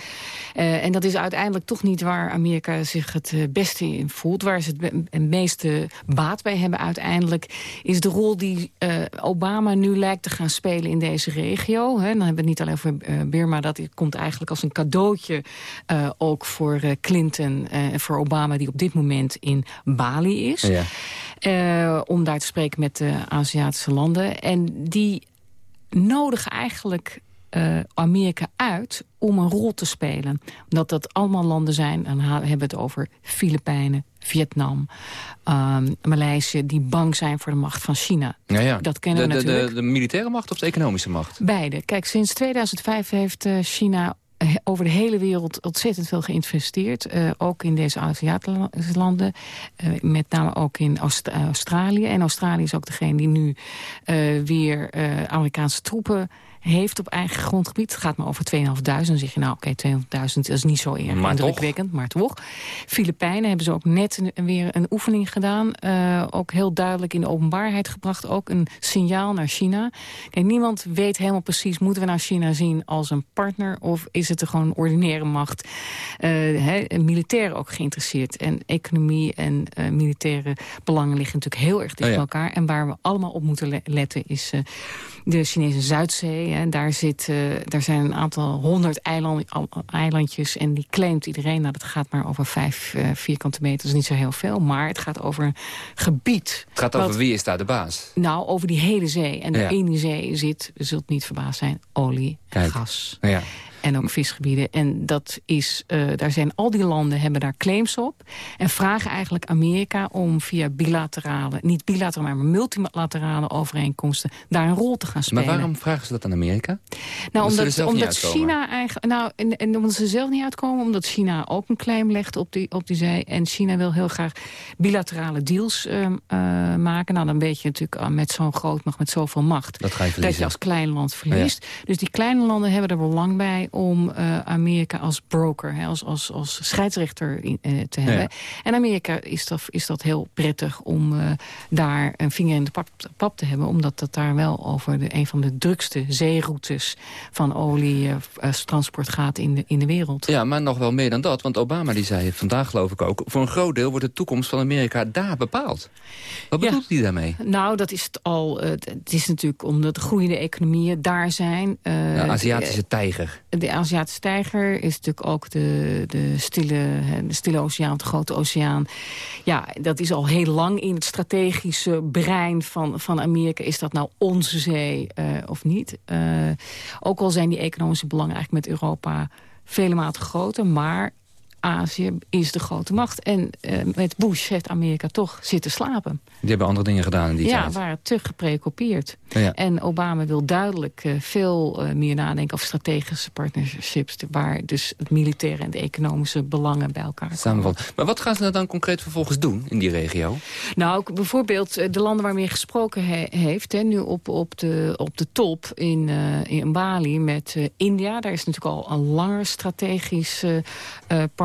en dat is uiteindelijk toch niet waar Amerika zich het beste in voelt... waar ze het meeste baat bij hebben uiteindelijk... is de rol die uh, Obama nu lijkt te gaan spelen in deze regio. Dan hebben we het niet alleen over uh, Burma. Dat komt eigenlijk als een cadeautje uh, ook voor Clinton en voor Obama... die op dit moment in Bali is. Ja. om daar te spreken met de Aziatische landen. En die nodigen eigenlijk uh, Amerika uit om een rol te spelen. Omdat dat allemaal landen zijn, en we hebben het over Filipijnen, Vietnam, um, Maleisië... die bang zijn voor de macht van China. Ja, ja. Dat kennen de, we natuurlijk. De, de, militaire macht of de economische macht? Beide. Kijk, sinds 2005 heeft uh, China over de hele wereld ontzettend veel geïnvesteerd. Uh, ook in deze Aziatische landen. Uh, met name ook in Aust Australië. En Australië is ook degene die nu uh, weer Amerikaanse troepen heeft op eigen grondgebied. Het gaat maar over 2.500. zeg je nou, oké, okay, 200.000 is niet zo erg maar indrukwekkend, maar toch. Filipijnen hebben ze ook net weer een oefening gedaan. Uh, ook heel duidelijk in de openbaarheid gebracht. Ook een signaal naar China. Kijk, niemand weet helemaal precies, moeten we nou China zien als een partner... of is het er gewoon een ordinaire macht? Uh, he, militair ook geïnteresseerd. En economie en uh, militaire belangen liggen natuurlijk heel erg dicht oh bij elkaar. En waar we allemaal op moeten le letten is de Chinese Zuidzee. En daar, zit, uh, daar zijn een aantal honderd eiland, eilandjes. En die claimt iedereen, nou dat gaat maar over vijf uh, vierkante meter. Dat is niet zo heel veel. Maar het gaat over een gebied. Het gaat wat, over wie is daar de baas? Nou, over die hele zee. En Ja. in die zee zit, zult niet verbaasd zijn, olie en Kijk. gas. Ja. En ook visgebieden. En dat is, uh, daar zijn al die landen hebben daar claims op. En vragen eigenlijk Amerika om via bilaterale, niet bilaterale, maar multilaterale overeenkomsten daar een rol te gaan spelen. Maar waarom vragen ze dat aan Amerika? Nou, Omdat omdat. China eigenlijk. Nou, en, en omdat ze zelf niet uitkomen, omdat China ook een claim legt op die, op die zee. En China wil heel graag bilaterale deals um, uh, maken. Nou, dan weet je natuurlijk uh, met zo'n groot macht, met zoveel macht. Dat ga je dat je als klein land verliest. Dus die kleine landen hebben er belang bij om uh, Amerika als broker, hè, als, als, als scheidsrechter in, uh, te hebben. Ja. En Amerika is dat, is dat heel prettig om uh, daar een vinger in de pap, pap te hebben. Omdat dat daar wel over de, een van de drukste zeeroutes van olietransport gaat in de, in de wereld. Ja, maar nog wel meer dan dat. Want Obama die zei vandaag geloof ik ook... voor een groot deel wordt de toekomst van Amerika daar bepaald. Wat bedoelt hij daarmee? Nou, dat is het al. Het is natuurlijk omdat de groeiende economieën daar zijn. Uh, de Aziatische tijger. De, Aziatische tijger is natuurlijk ook de, de, stille, de stille oceaan, de grote oceaan. Ja, dat is al heel lang in het strategische brein van, van Amerika. Is dat nou onze zee uh, of niet? Uh, ook al zijn die economische belangen eigenlijk met Europa vele maten groter. Maar Azië is de grote macht. En uh, met Bush heeft Amerika toch zitten slapen. Die hebben andere dingen gedaan in die ja, tijd. Ja, waren te geprecopeerd. Ja. En Obama wil duidelijk uh, veel uh, meer nadenken over strategische partnerships... waar dus het militaire en de economische belangen bij elkaar komen. Maar wat gaan ze nou dan concreet vervolgens doen in die regio? Nou, bijvoorbeeld de landen waarmee gesproken he heeft... Hè, nu op, op, de, op de top in, in Bali met India. Daar is natuurlijk al een langer strategisch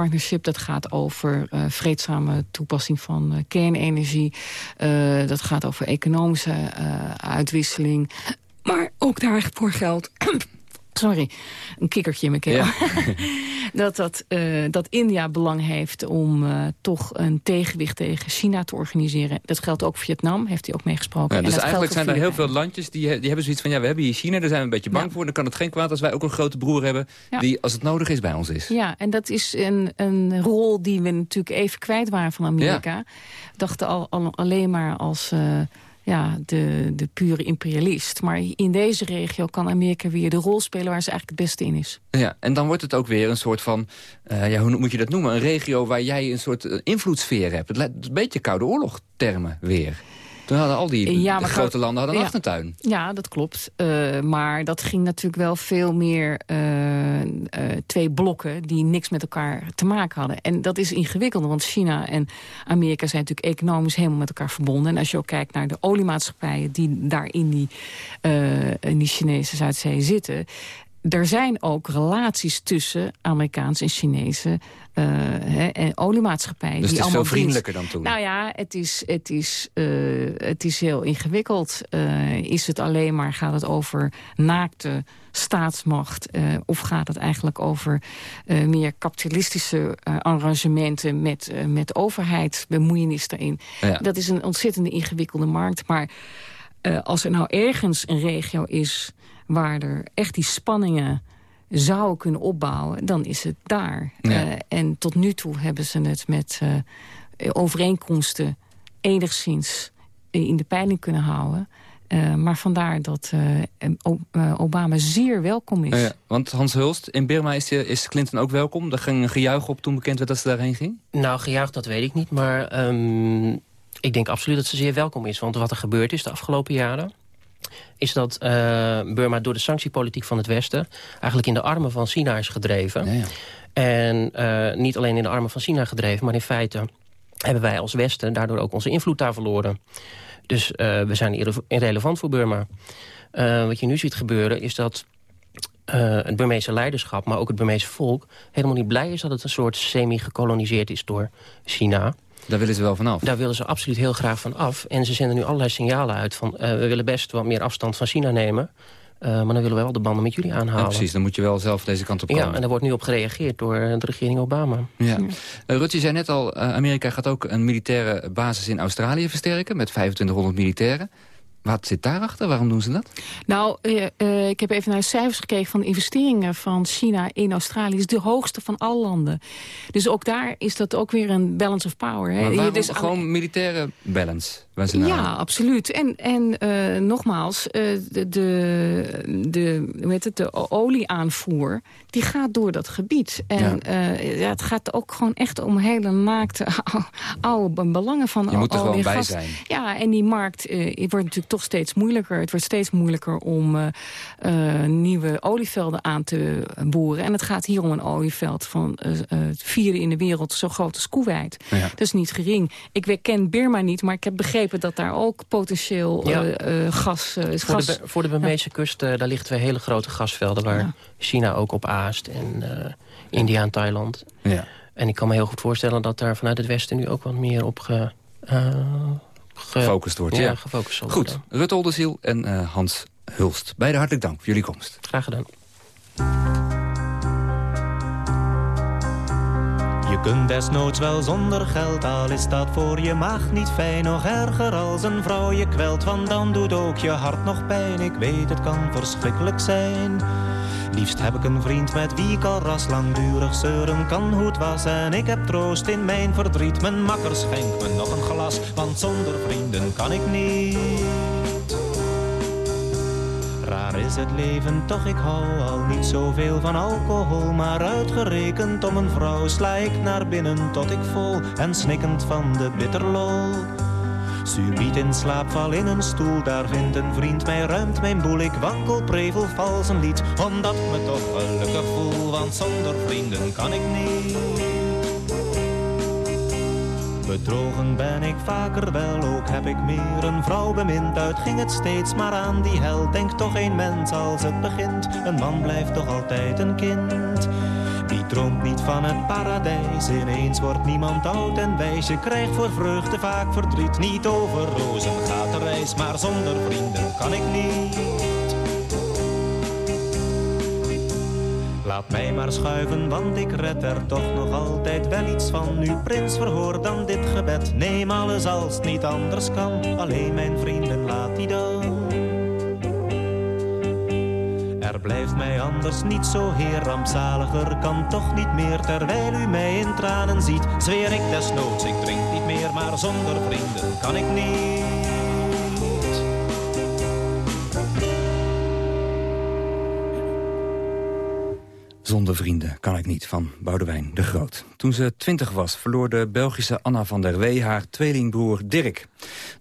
partnership. Dat gaat over vreedzame toepassing van kernenergie. dat gaat over economische uitwisseling. Maar ook daarvoor geldt... Sorry, een kikkertje in mijn keel. dat, dat, uh, dat India belang heeft om uh, toch een tegenwicht tegen China te organiseren. Dat geldt ook voor Vietnam, heeft hij ook meegesproken. Ja, dus eigenlijk zijn er heel veel landjes die, die hebben zoiets van... ja, we hebben hier China, daar zijn we een beetje bang voor. Dan kan het geen kwaad als wij ook een grote broer hebben... Die als het nodig is bij ons is. Ja, en dat is een, een rol die we natuurlijk even kwijt waren van Amerika. Dachten al, al, alleen maar als... Uh, ja, de, de pure imperialist. Maar in deze regio kan Amerika weer de rol spelen waar ze eigenlijk het beste in is. Ja, en dan wordt het ook weer een soort van, uh, ja, hoe moet je dat noemen? Een regio waar jij een soort uh, invloedssfeer hebt. Het een beetje Koude Oorlog termen weer. Toen hadden al die ja, grote landen hadden een ja, achtertuin. Ja, dat klopt. Uh, maar dat ging natuurlijk wel veel meer uh, uh, twee blokken... die niks met elkaar te maken hadden. En dat is ingewikkelder, want China en Amerika... zijn natuurlijk economisch helemaal met elkaar verbonden. En als je ook kijkt naar de oliemaatschappijen... die daar in die, in die Chinese Zuidzee zitten er zijn ook relaties tussen Amerikaanse en Chinese uh, en oliemaatschappijen. Dus het is veel vriendelijker dan toen? Nou ja, het is, het is, uh, het is heel ingewikkeld. Uh, is het alleen maar, gaat het over naakte staatsmacht... of gaat het eigenlijk over meer kapitalistische arrangementen... met, met overheid, bemoeienis daarin? Ja. Dat is een ontzettende ingewikkelde markt. Maar als er nou ergens een regio is waar er echt die spanningen zouden kunnen opbouwen, dan is het daar. Uh, en tot nu toe hebben ze het met uh, overeenkomsten enigszins in de peiling kunnen houden. Uh, maar vandaar dat Obama zeer welkom is. Ja, want Hans Hulst, in Burma is, is, Clinton ook welkom? Daar ging een gejuich op toen bekend werd dat ze daarheen ging? Nou, gejuich, dat weet ik niet. Maar um, ik denk absoluut dat ze zeer welkom is. Want wat er gebeurd is de afgelopen jaren is dat uh, Burma door de sanctiepolitiek van het Westen... eigenlijk in de armen van China is gedreven. Ja, ja. En uh, niet alleen in de armen van China gedreven... maar in feite hebben wij als Westen daardoor ook onze invloed daar verloren. Dus uh, we zijn irrelevant voor Burma. wat je nu ziet gebeuren is dat... het Burmeese leiderschap, maar ook het Burmeese volk... helemaal niet blij is dat het een soort semi-gekoloniseerd is door China. Daar willen ze wel vanaf? Daar willen ze absoluut heel graag van af. En ze zenden nu allerlei signalen uit van... Uh, we willen best wat meer afstand van China nemen... Uh, maar dan willen we wel de banden met jullie aanhalen. Ja, precies, dan moet je wel zelf deze kant op komen. Ja, en daar wordt nu op gereageerd door de regering Obama. Ja. ja. Uh, Rutte, zei net al, Amerika gaat ook een militaire basis in Australië versterken... met 2500 militairen. Wat zit daarachter? Waarom doen ze dat? Nou, uh, uh, ik heb even naar de cijfers gekeken van de investeringen van China in Australië. Het is de hoogste van alle landen. Dus ook daar is dat ook weer een balance of power. Hè. Maar waarom, dus gewoon militaire balance? Ja, absoluut. En, en uh, nogmaals, de, de, de, hoe heet het, de olieaanvoer, die gaat door dat gebied. En ja. ja. het gaat ook gewoon echt om hele naakte oude belangen van Je moet er gewoon bij zijn. Ja, en die markt wordt natuurlijk toch steeds moeilijker. Het wordt steeds moeilijker om nieuwe olievelden aan te boeren. En het gaat hier om een olieveld van het vierde in de wereld, zo groot als Kuwait. Ja. Dat is niet gering. Ik ken Birma niet, maar ik heb begrepen dat daar ook potentieel ja. gas is. Voor gas, de, voor de Burmeese ja. kust, daar liggen twee hele grote gasvelden... waar China ook op aast en India en Thailand. Ja. En ik kan me heel goed voorstellen dat daar vanuit het Westen nu ook wat meer op ge, gefocust wordt. Ja, ja. gefocust Goed. Rutte Oldenziel en uh, Hans Hulst. Beide hartelijk dank voor jullie komst. Graag gedaan. Je kunt desnoods wel zonder geld, al is dat voor je maag niet fijn. Nog erger als een vrouw je kwelt, want dan doet ook je hart nog pijn. Ik weet, het kan verschrikkelijk zijn. Liefst heb ik een vriend met wie ik al ras langdurig zeuren kan hoe het was. En ik heb troost in mijn verdriet. Mijn makker schenkt me nog een glas, want zonder vrienden kan ik niet. Raar is het leven, toch ik hou al niet zoveel van alcohol. Maar uitgerekend om een vrouw sla ik naar binnen tot ik vol en snikkend van de bitterlol. Subiet in slaap val in een stoel, daar vindt een vriend mij, ruimt mijn boel. Ik wakkel, prevel, vals een lied, omdat me toch gelukkig voel. Want zonder vrienden kan ik niet. Bedrogen ben ik vaker wel, ook heb ik meer een vrouw bemind. Uit ging het steeds maar aan die hel. Denk toch een mens als het begint. Een man blijft toch altijd een kind. Die droomt niet van het paradijs. Ineens wordt niemand oud en wijs. Je krijgt voor vreugde vaak verdriet. Niet over rozen gaat de reis, maar zonder vrienden kan ik niet. Laat mij maar schuiven, want ik red er toch nog altijd wel iets van. Nu prins, verhoor dan dit gebed. Neem alles als het niet anders kan. Alleen mijn vrienden, laat die dan. Er blijft mij anders niet zo heer rampzaliger kan toch niet meer terwijl u mij in tranen ziet. Zweer ik desnoods, ik drink niet meer, maar zonder vrienden kan ik niet. Zonder vrienden kan ik niet, van Boudewijn de Groot. Toen ze twintig was, verloor de Belgische Anna van der Wee haar tweelingbroer Dirk.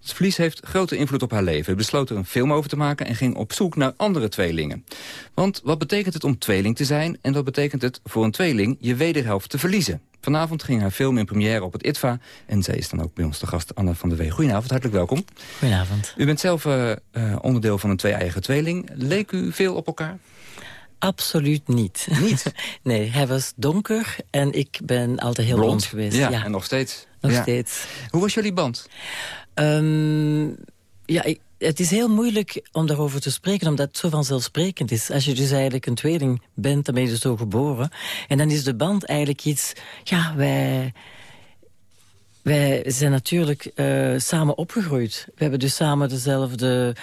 Het verlies heeft grote invloed op haar leven. Ze besloot er een film over te maken en ging op zoek naar andere tweelingen. Want wat betekent het om tweeling te zijn... en wat betekent het voor een tweeling je wederhelft te verliezen? Vanavond ging haar film in première op het ITVA. En zij is dan ook bij ons de gast Anna van der Wee. Goedenavond, hartelijk welkom. Goedenavond. U bent zelf uh, uh, onderdeel van een twee-eigen tweeling. Leek u veel op elkaar? Absoluut niet. Niet? nee, hij was donker en ik ben altijd heel blond, geweest. Ja, ja, en nog steeds. Nog ja. steeds. Hoe was jullie band? Um, ja, ik, het is heel moeilijk om daarover te spreken, omdat het zo vanzelfsprekend is. Als je dus eigenlijk een tweeling bent, dan ben je dus zo geboren. En dan is de band eigenlijk iets... Ja, wij... Wij zijn natuurlijk uh, samen opgegroeid. We hebben dus samen dezelfde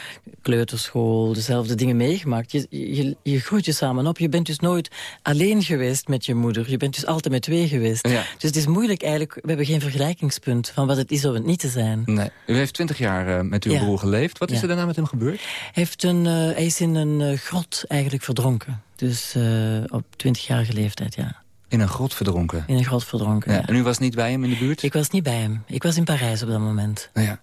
kleuterschool, dezelfde dingen meegemaakt. Je, je, je groeit je samen op. Je bent dus nooit alleen geweest met je moeder. Je bent dus altijd met twee geweest. Ja. Dus het is moeilijk eigenlijk. We hebben geen vergelijkingspunt van wat het is om het niet te zijn. Nee. U heeft twintig jaar uh, met uw ja. broer geleefd. Wat is Ja. er daarna met hem gebeurd? Hij, heeft een, uh, hij is in een grot eigenlijk verdronken. Dus op twintigjarige leeftijd, ja. In een grot verdronken? In een grot verdronken, ja. ja. En u was niet bij hem in de buurt? Ik was niet bij hem. Ik was in Parijs op dat moment. Nou ja.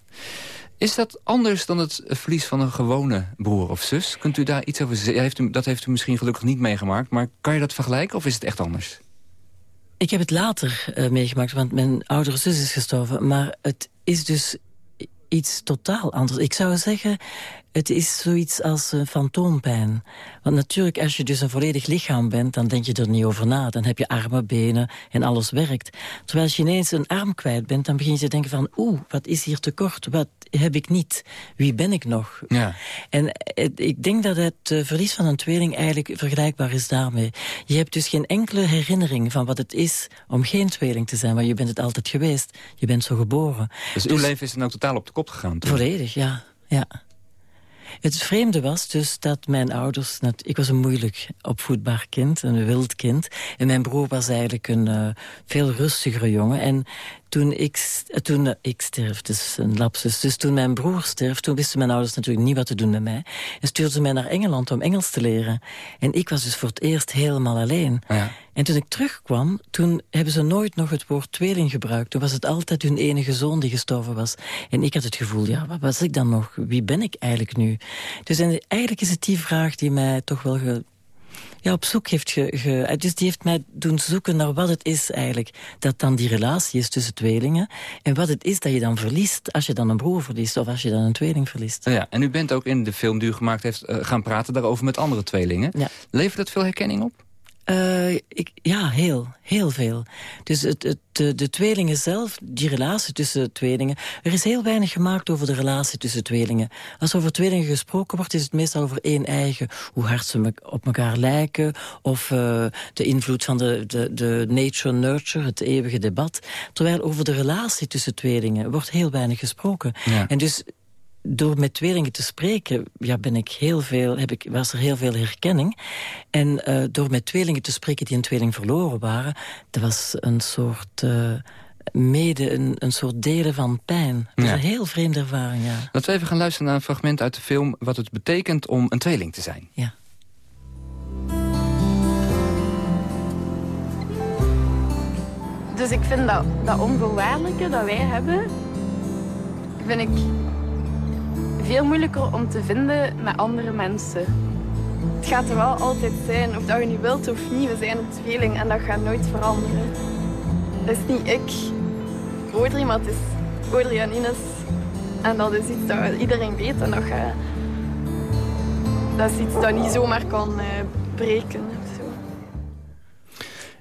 Is dat anders dan het verlies van een gewone broer of zus? Kunt u daar iets over zeggen? Heeft u, dat heeft u misschien gelukkig niet meegemaakt. Maar kan je dat vergelijken of is het echt anders? Ik heb het later uh, meegemaakt, want mijn oudere zus is gestorven. Maar het is dus iets totaal anders. Ik zou zeggen, het is zoiets als uh, fantoompijn. Want natuurlijk, als je dus een volledig lichaam bent... dan denk je er niet over na. Dan heb je armen, benen en alles werkt. Terwijl als je ineens een arm kwijt bent... dan begin je te denken van... oeh, wat is hier tekort? Wat heb ik niet? Wie ben ik nog? Ja. En het, ik denk dat het uh, verlies van een tweeling eigenlijk vergelijkbaar is daarmee. Je hebt dus geen enkele herinnering van wat het is... om geen tweeling te zijn, want je bent het altijd geweest. Je bent zo geboren. Dus, dus uw leven is dan ook totaal op de kop gegaan? Toen? Volledig, ja. ja. Het vreemde was dus dat mijn ouders... Ik was een moeilijk opvoedbaar kind, een wild kind. En mijn broer was eigenlijk een uh, veel rustigere jongen. En toen ik, toen uh, ik sterf, dus een lapsus. Dus toen mijn broer sterf, toen wisten mijn ouders natuurlijk niet wat te doen met mij. En stuurden ze mij naar Engeland om Engels te leren. En ik was dus voor het eerst helemaal alleen. Ja. En toen ik terugkwam, toen hebben ze nooit nog het woord tweeling gebruikt. Toen was het altijd hun enige zoon die gestorven was. En ik had het gevoel, ja, wat was ik dan nog? Wie ben ik eigenlijk nu? Dus en eigenlijk is het die vraag die mij toch wel ja, op zoek heeft ge, ge, Dus die heeft mij doen zoeken naar wat het is eigenlijk. Dat dan die relatie is tussen tweelingen. En wat het is dat je dan verliest als je dan een broer verliest. Of als je dan een tweeling verliest. Ja, en u bent ook in de film die u gemaakt heeft... Uh, gaan praten daarover met andere tweelingen. Ja. Levert dat veel herkenning op? Uh, ik, ja, heel, heel veel. Dus het, het, de, de tweelingen zelf, die relatie tussen tweelingen... er is heel weinig gemaakt over de relatie tussen tweelingen. Als over tweelingen gesproken wordt, is het meestal over één eigen. Hoe hard ze me, op elkaar lijken... of uh, de invloed van de, de, de nature-nurture, het eeuwige debat. Terwijl over de relatie tussen tweelingen wordt heel weinig gesproken. Ja. En dus door met tweelingen te spreken, ja, ben ik heel veel, heb ik, was er heel veel herkenning. En uh, door met tweelingen te spreken die een tweeling verloren waren... dat was een soort... Uh, mede een, een soort delen van pijn. Dat is Ja. een heel vreemde ervaring, ja. Laten we even gaan luisteren naar een fragment uit de film... wat het betekent om een tweeling te zijn. Ja. Dus ik vind dat, dat onvoorwaardelijke dat wij hebben... vind ik veel moeilijker om te vinden met andere mensen. Het gaat er wel altijd zijn, of dat je nu wilt of niet. We zijn een tweeling en dat gaat nooit veranderen. Dat is niet ik, Audrey, maar het is Audrey en Ines. En dat is iets dat iedereen weet en dat, gaat, dat is iets dat niet zomaar kan uh, breken.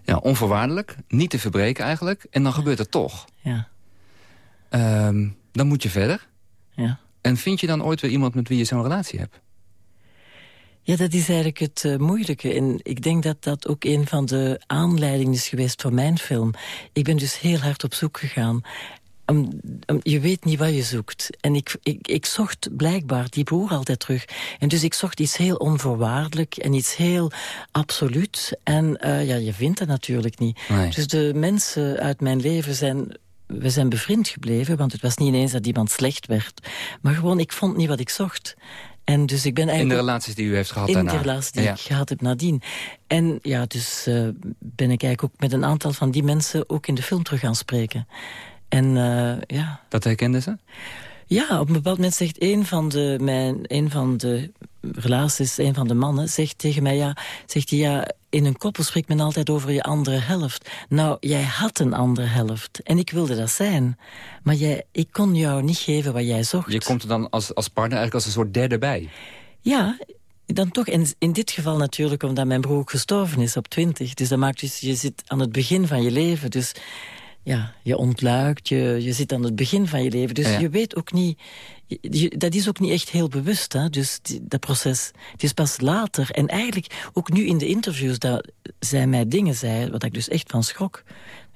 Ja, onvoorwaardelijk, niet te verbreken eigenlijk. En dan gebeurt het toch. Ja. Um, dan moet je verder. Ja. En vind je dan ooit weer iemand met wie je zo'n relatie hebt? Ja, dat is eigenlijk het uh, moeilijke. En ik denk dat dat ook een van de aanleidingen is geweest voor mijn film. Ik ben dus heel hard op zoek gegaan. Um, um, je weet niet wat je zoekt. En ik, ik, ik zocht blijkbaar die broer altijd terug. En dus ik zocht iets heel onvoorwaardelijk en iets heel absoluut. En uh, ja, je vindt het natuurlijk niet. Nee. Dus de mensen uit mijn leven zijn we zijn bevriend gebleven, want het was niet ineens dat iemand slecht werd. Maar gewoon, ik vond niet wat ik zocht. En dus ik ben eigenlijk... In de relaties die u heeft gehad in daarna? In de relaties die ja. ik gehad heb nadien. En ja, dus uh, ben ik eigenlijk ook met een aantal van die mensen... ook in de film terug gaan spreken. En uh, ja... Dat herkenden ze? Ja, op een bepaald moment zegt een van de, mijn, een van de relaties, een van de mannen, zegt tegen mij, ja, zegt hij, ja, in een koppel spreekt men altijd over je andere helft. Nou, jij had een andere helft en ik wilde dat zijn. Maar jij, ik kon jou niet geven wat jij zocht. Je komt er dan als, als partner eigenlijk als een soort derde bij? Ja, dan toch. En in dit geval natuurlijk omdat mijn broer ook gestorven is op twintig. Dus dat maakt dus, je zit aan het begin van je leven. Dus ja, je ontluikt, je, je zit aan het begin van je leven. Dus Ja. je weet ook niet... je- dat is ook niet echt heel bewust, hè? dus die- dat proces. Het is pas later. En eigenlijk, ook nu in de interviews, dat zij mij dingen zei... wat ik dus echt van schrok.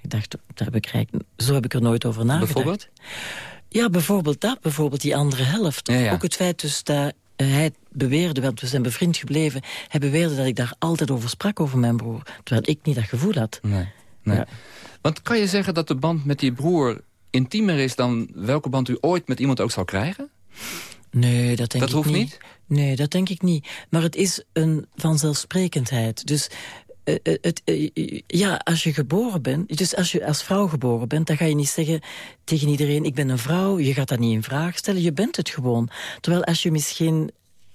Ik dacht, daar heb ik eigenlijk, zo heb ik er nooit over nagedacht. Bijvoorbeeld? Ja, bijvoorbeeld dat, bijvoorbeeld die andere helft. Ook het feit dus dat eh, hij beweerde, want we zijn bevriend gebleven... hij beweerde dat ik daar altijd over sprak, over mijn broer. Terwijl ik niet dat gevoel had. Nee. Nee. Want kan je zeggen dat de band met die broer intiemer is... dan welke band u ooit met iemand ook zal krijgen? Nee, dat denk Dat ik hoeft niet. niet? Nee, dat denk ik niet. Maar het is een vanzelfsprekendheid. Dus eh, eh, eh, ja, als je geboren bent, dus als je als vrouw geboren bent, dan ga je niet zeggen tegen iedereen: ik ben een vrouw. Je gaat dat niet in vraag stellen. Je bent het gewoon. Terwijl als je misschien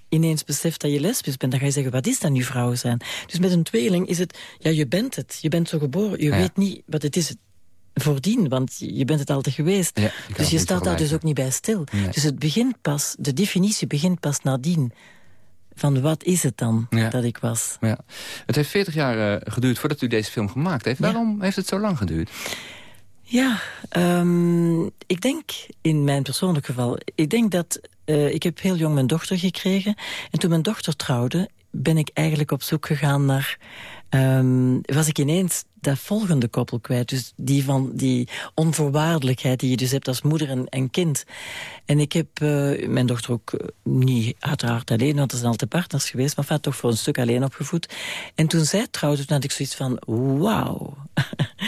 ineens beseft dat je lesbisch bent, dan ga je zeggen: wat is dan nu vrouw zijn? Dus met een tweeling is het: ja, je bent het. Je bent zo geboren. Je Ja. weet niet wat het is. Voordien, want je bent het altijd geweest. Ja, dus je staat daar dus ook niet bij stil. Nee. Dus het begint pas, de definitie begint pas nadien. Van wat is het dan Ja. dat ik was? Ja. Het heeft 40 jaar eh, geduurd voordat u deze film gemaakt heeft. Waarom heeft het zo lang geduurd? Ja, ehm, ik denk in mijn persoonlijk geval... ik denk dat... eh, ik heb heel jong mijn dochter gekregen. En toen mijn dochter trouwde... ben ik eigenlijk op zoek gegaan naar... ehm, was ik ineens dat volgende koppel kwijt. Dus die van die onvoorwaardelijkheid die je dus hebt als moeder en, en kind. En ik heb eh, mijn dochter ook eh, niet uiteraard alleen... want er zijn altijd partners geweest... maar enfin, toch voor een stuk alleen opgevoed. En toen zij trouwde, toen had ik zoiets van... wauw.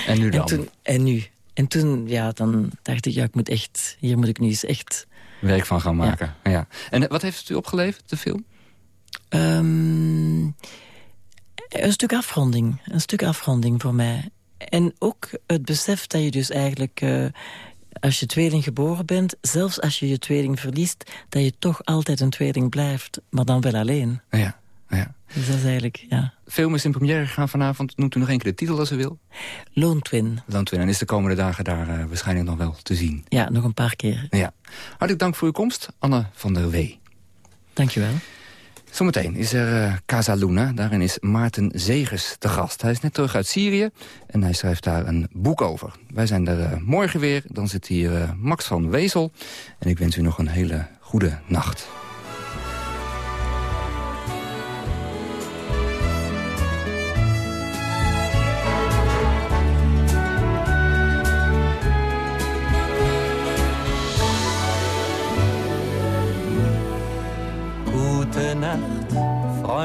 En nu dan? En, toen, en nu? En toen, ja, dan dacht ik, ja, ik moet echt, hier moet ik nu eens echt... Werk van gaan maken. Ja. En eh, wat heeft het u opgeleverd, de film? Ehm, een stuk afronding. Een stuk afronding voor mij. En ook het besef dat je dus eigenlijk, eh, als je tweeling geboren bent... zelfs als je je tweeling verliest, dat je toch altijd een tweeling blijft. Maar dan wel alleen. Ja, ja. Dus dat is eigenlijk, ja. Film is in première gegaan vanavond. Noemt u nog één keer de titel als u wil? Lone Twin. Lone Twin. En is de komende dagen daar eh, waarschijnlijk nog wel te zien. Ja, nog een paar keer. Ja. Hartelijk dank voor uw komst, Anne van der Wee. Dankjewel. Zometeen is er eh, Casa Luna. Daarin is Maarten Zegers te gast. Hij is net terug uit Syrië en hij schrijft daar een boek over. Wij zijn er eh, morgen weer. Dan zit hier Max van Wezel. En ik wens u nog een hele goede nacht.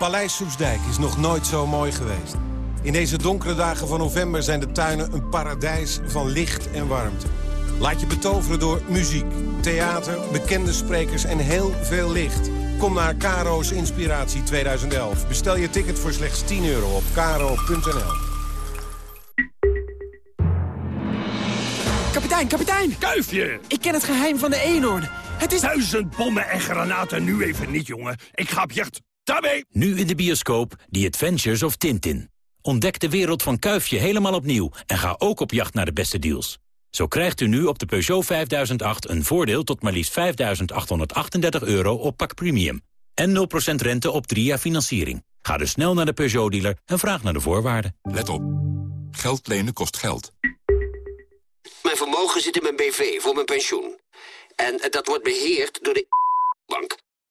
Paleis Soesdijk is nog nooit zo mooi geweest. In deze donkere dagen van november zijn de tuinen een paradijs van licht en warmte. Laat je betoveren door muziek, theater, bekende sprekers en heel veel licht. Kom naar Caro's Inspiratie 2011. Bestel je ticket voor slechts 10 euro op caro.nl. Kapitein, kapitein! Kuifje! Ik ken het geheim van de eenhoorn. Het is... Duizend bommen en granaten nu even niet, jongen. Ik ga op jacht. Daarmee! Nu in de bioscoop The Adventures of Tintin. Ontdek de wereld van Kuifje helemaal opnieuw en ga ook op jacht naar de beste deals. Zo krijgt u nu op de Peugeot 5008 een voordeel tot maar liefst 5.838 euro op pak premium. En 0% rente op 3 jaar financiering. Ga dus snel naar de Peugeot-dealer en vraag naar de voorwaarden. Let op. Geld lenen kost geld. Mijn vermogen zit in mijn BV voor mijn pensioen. En dat wordt beheerd door de bank.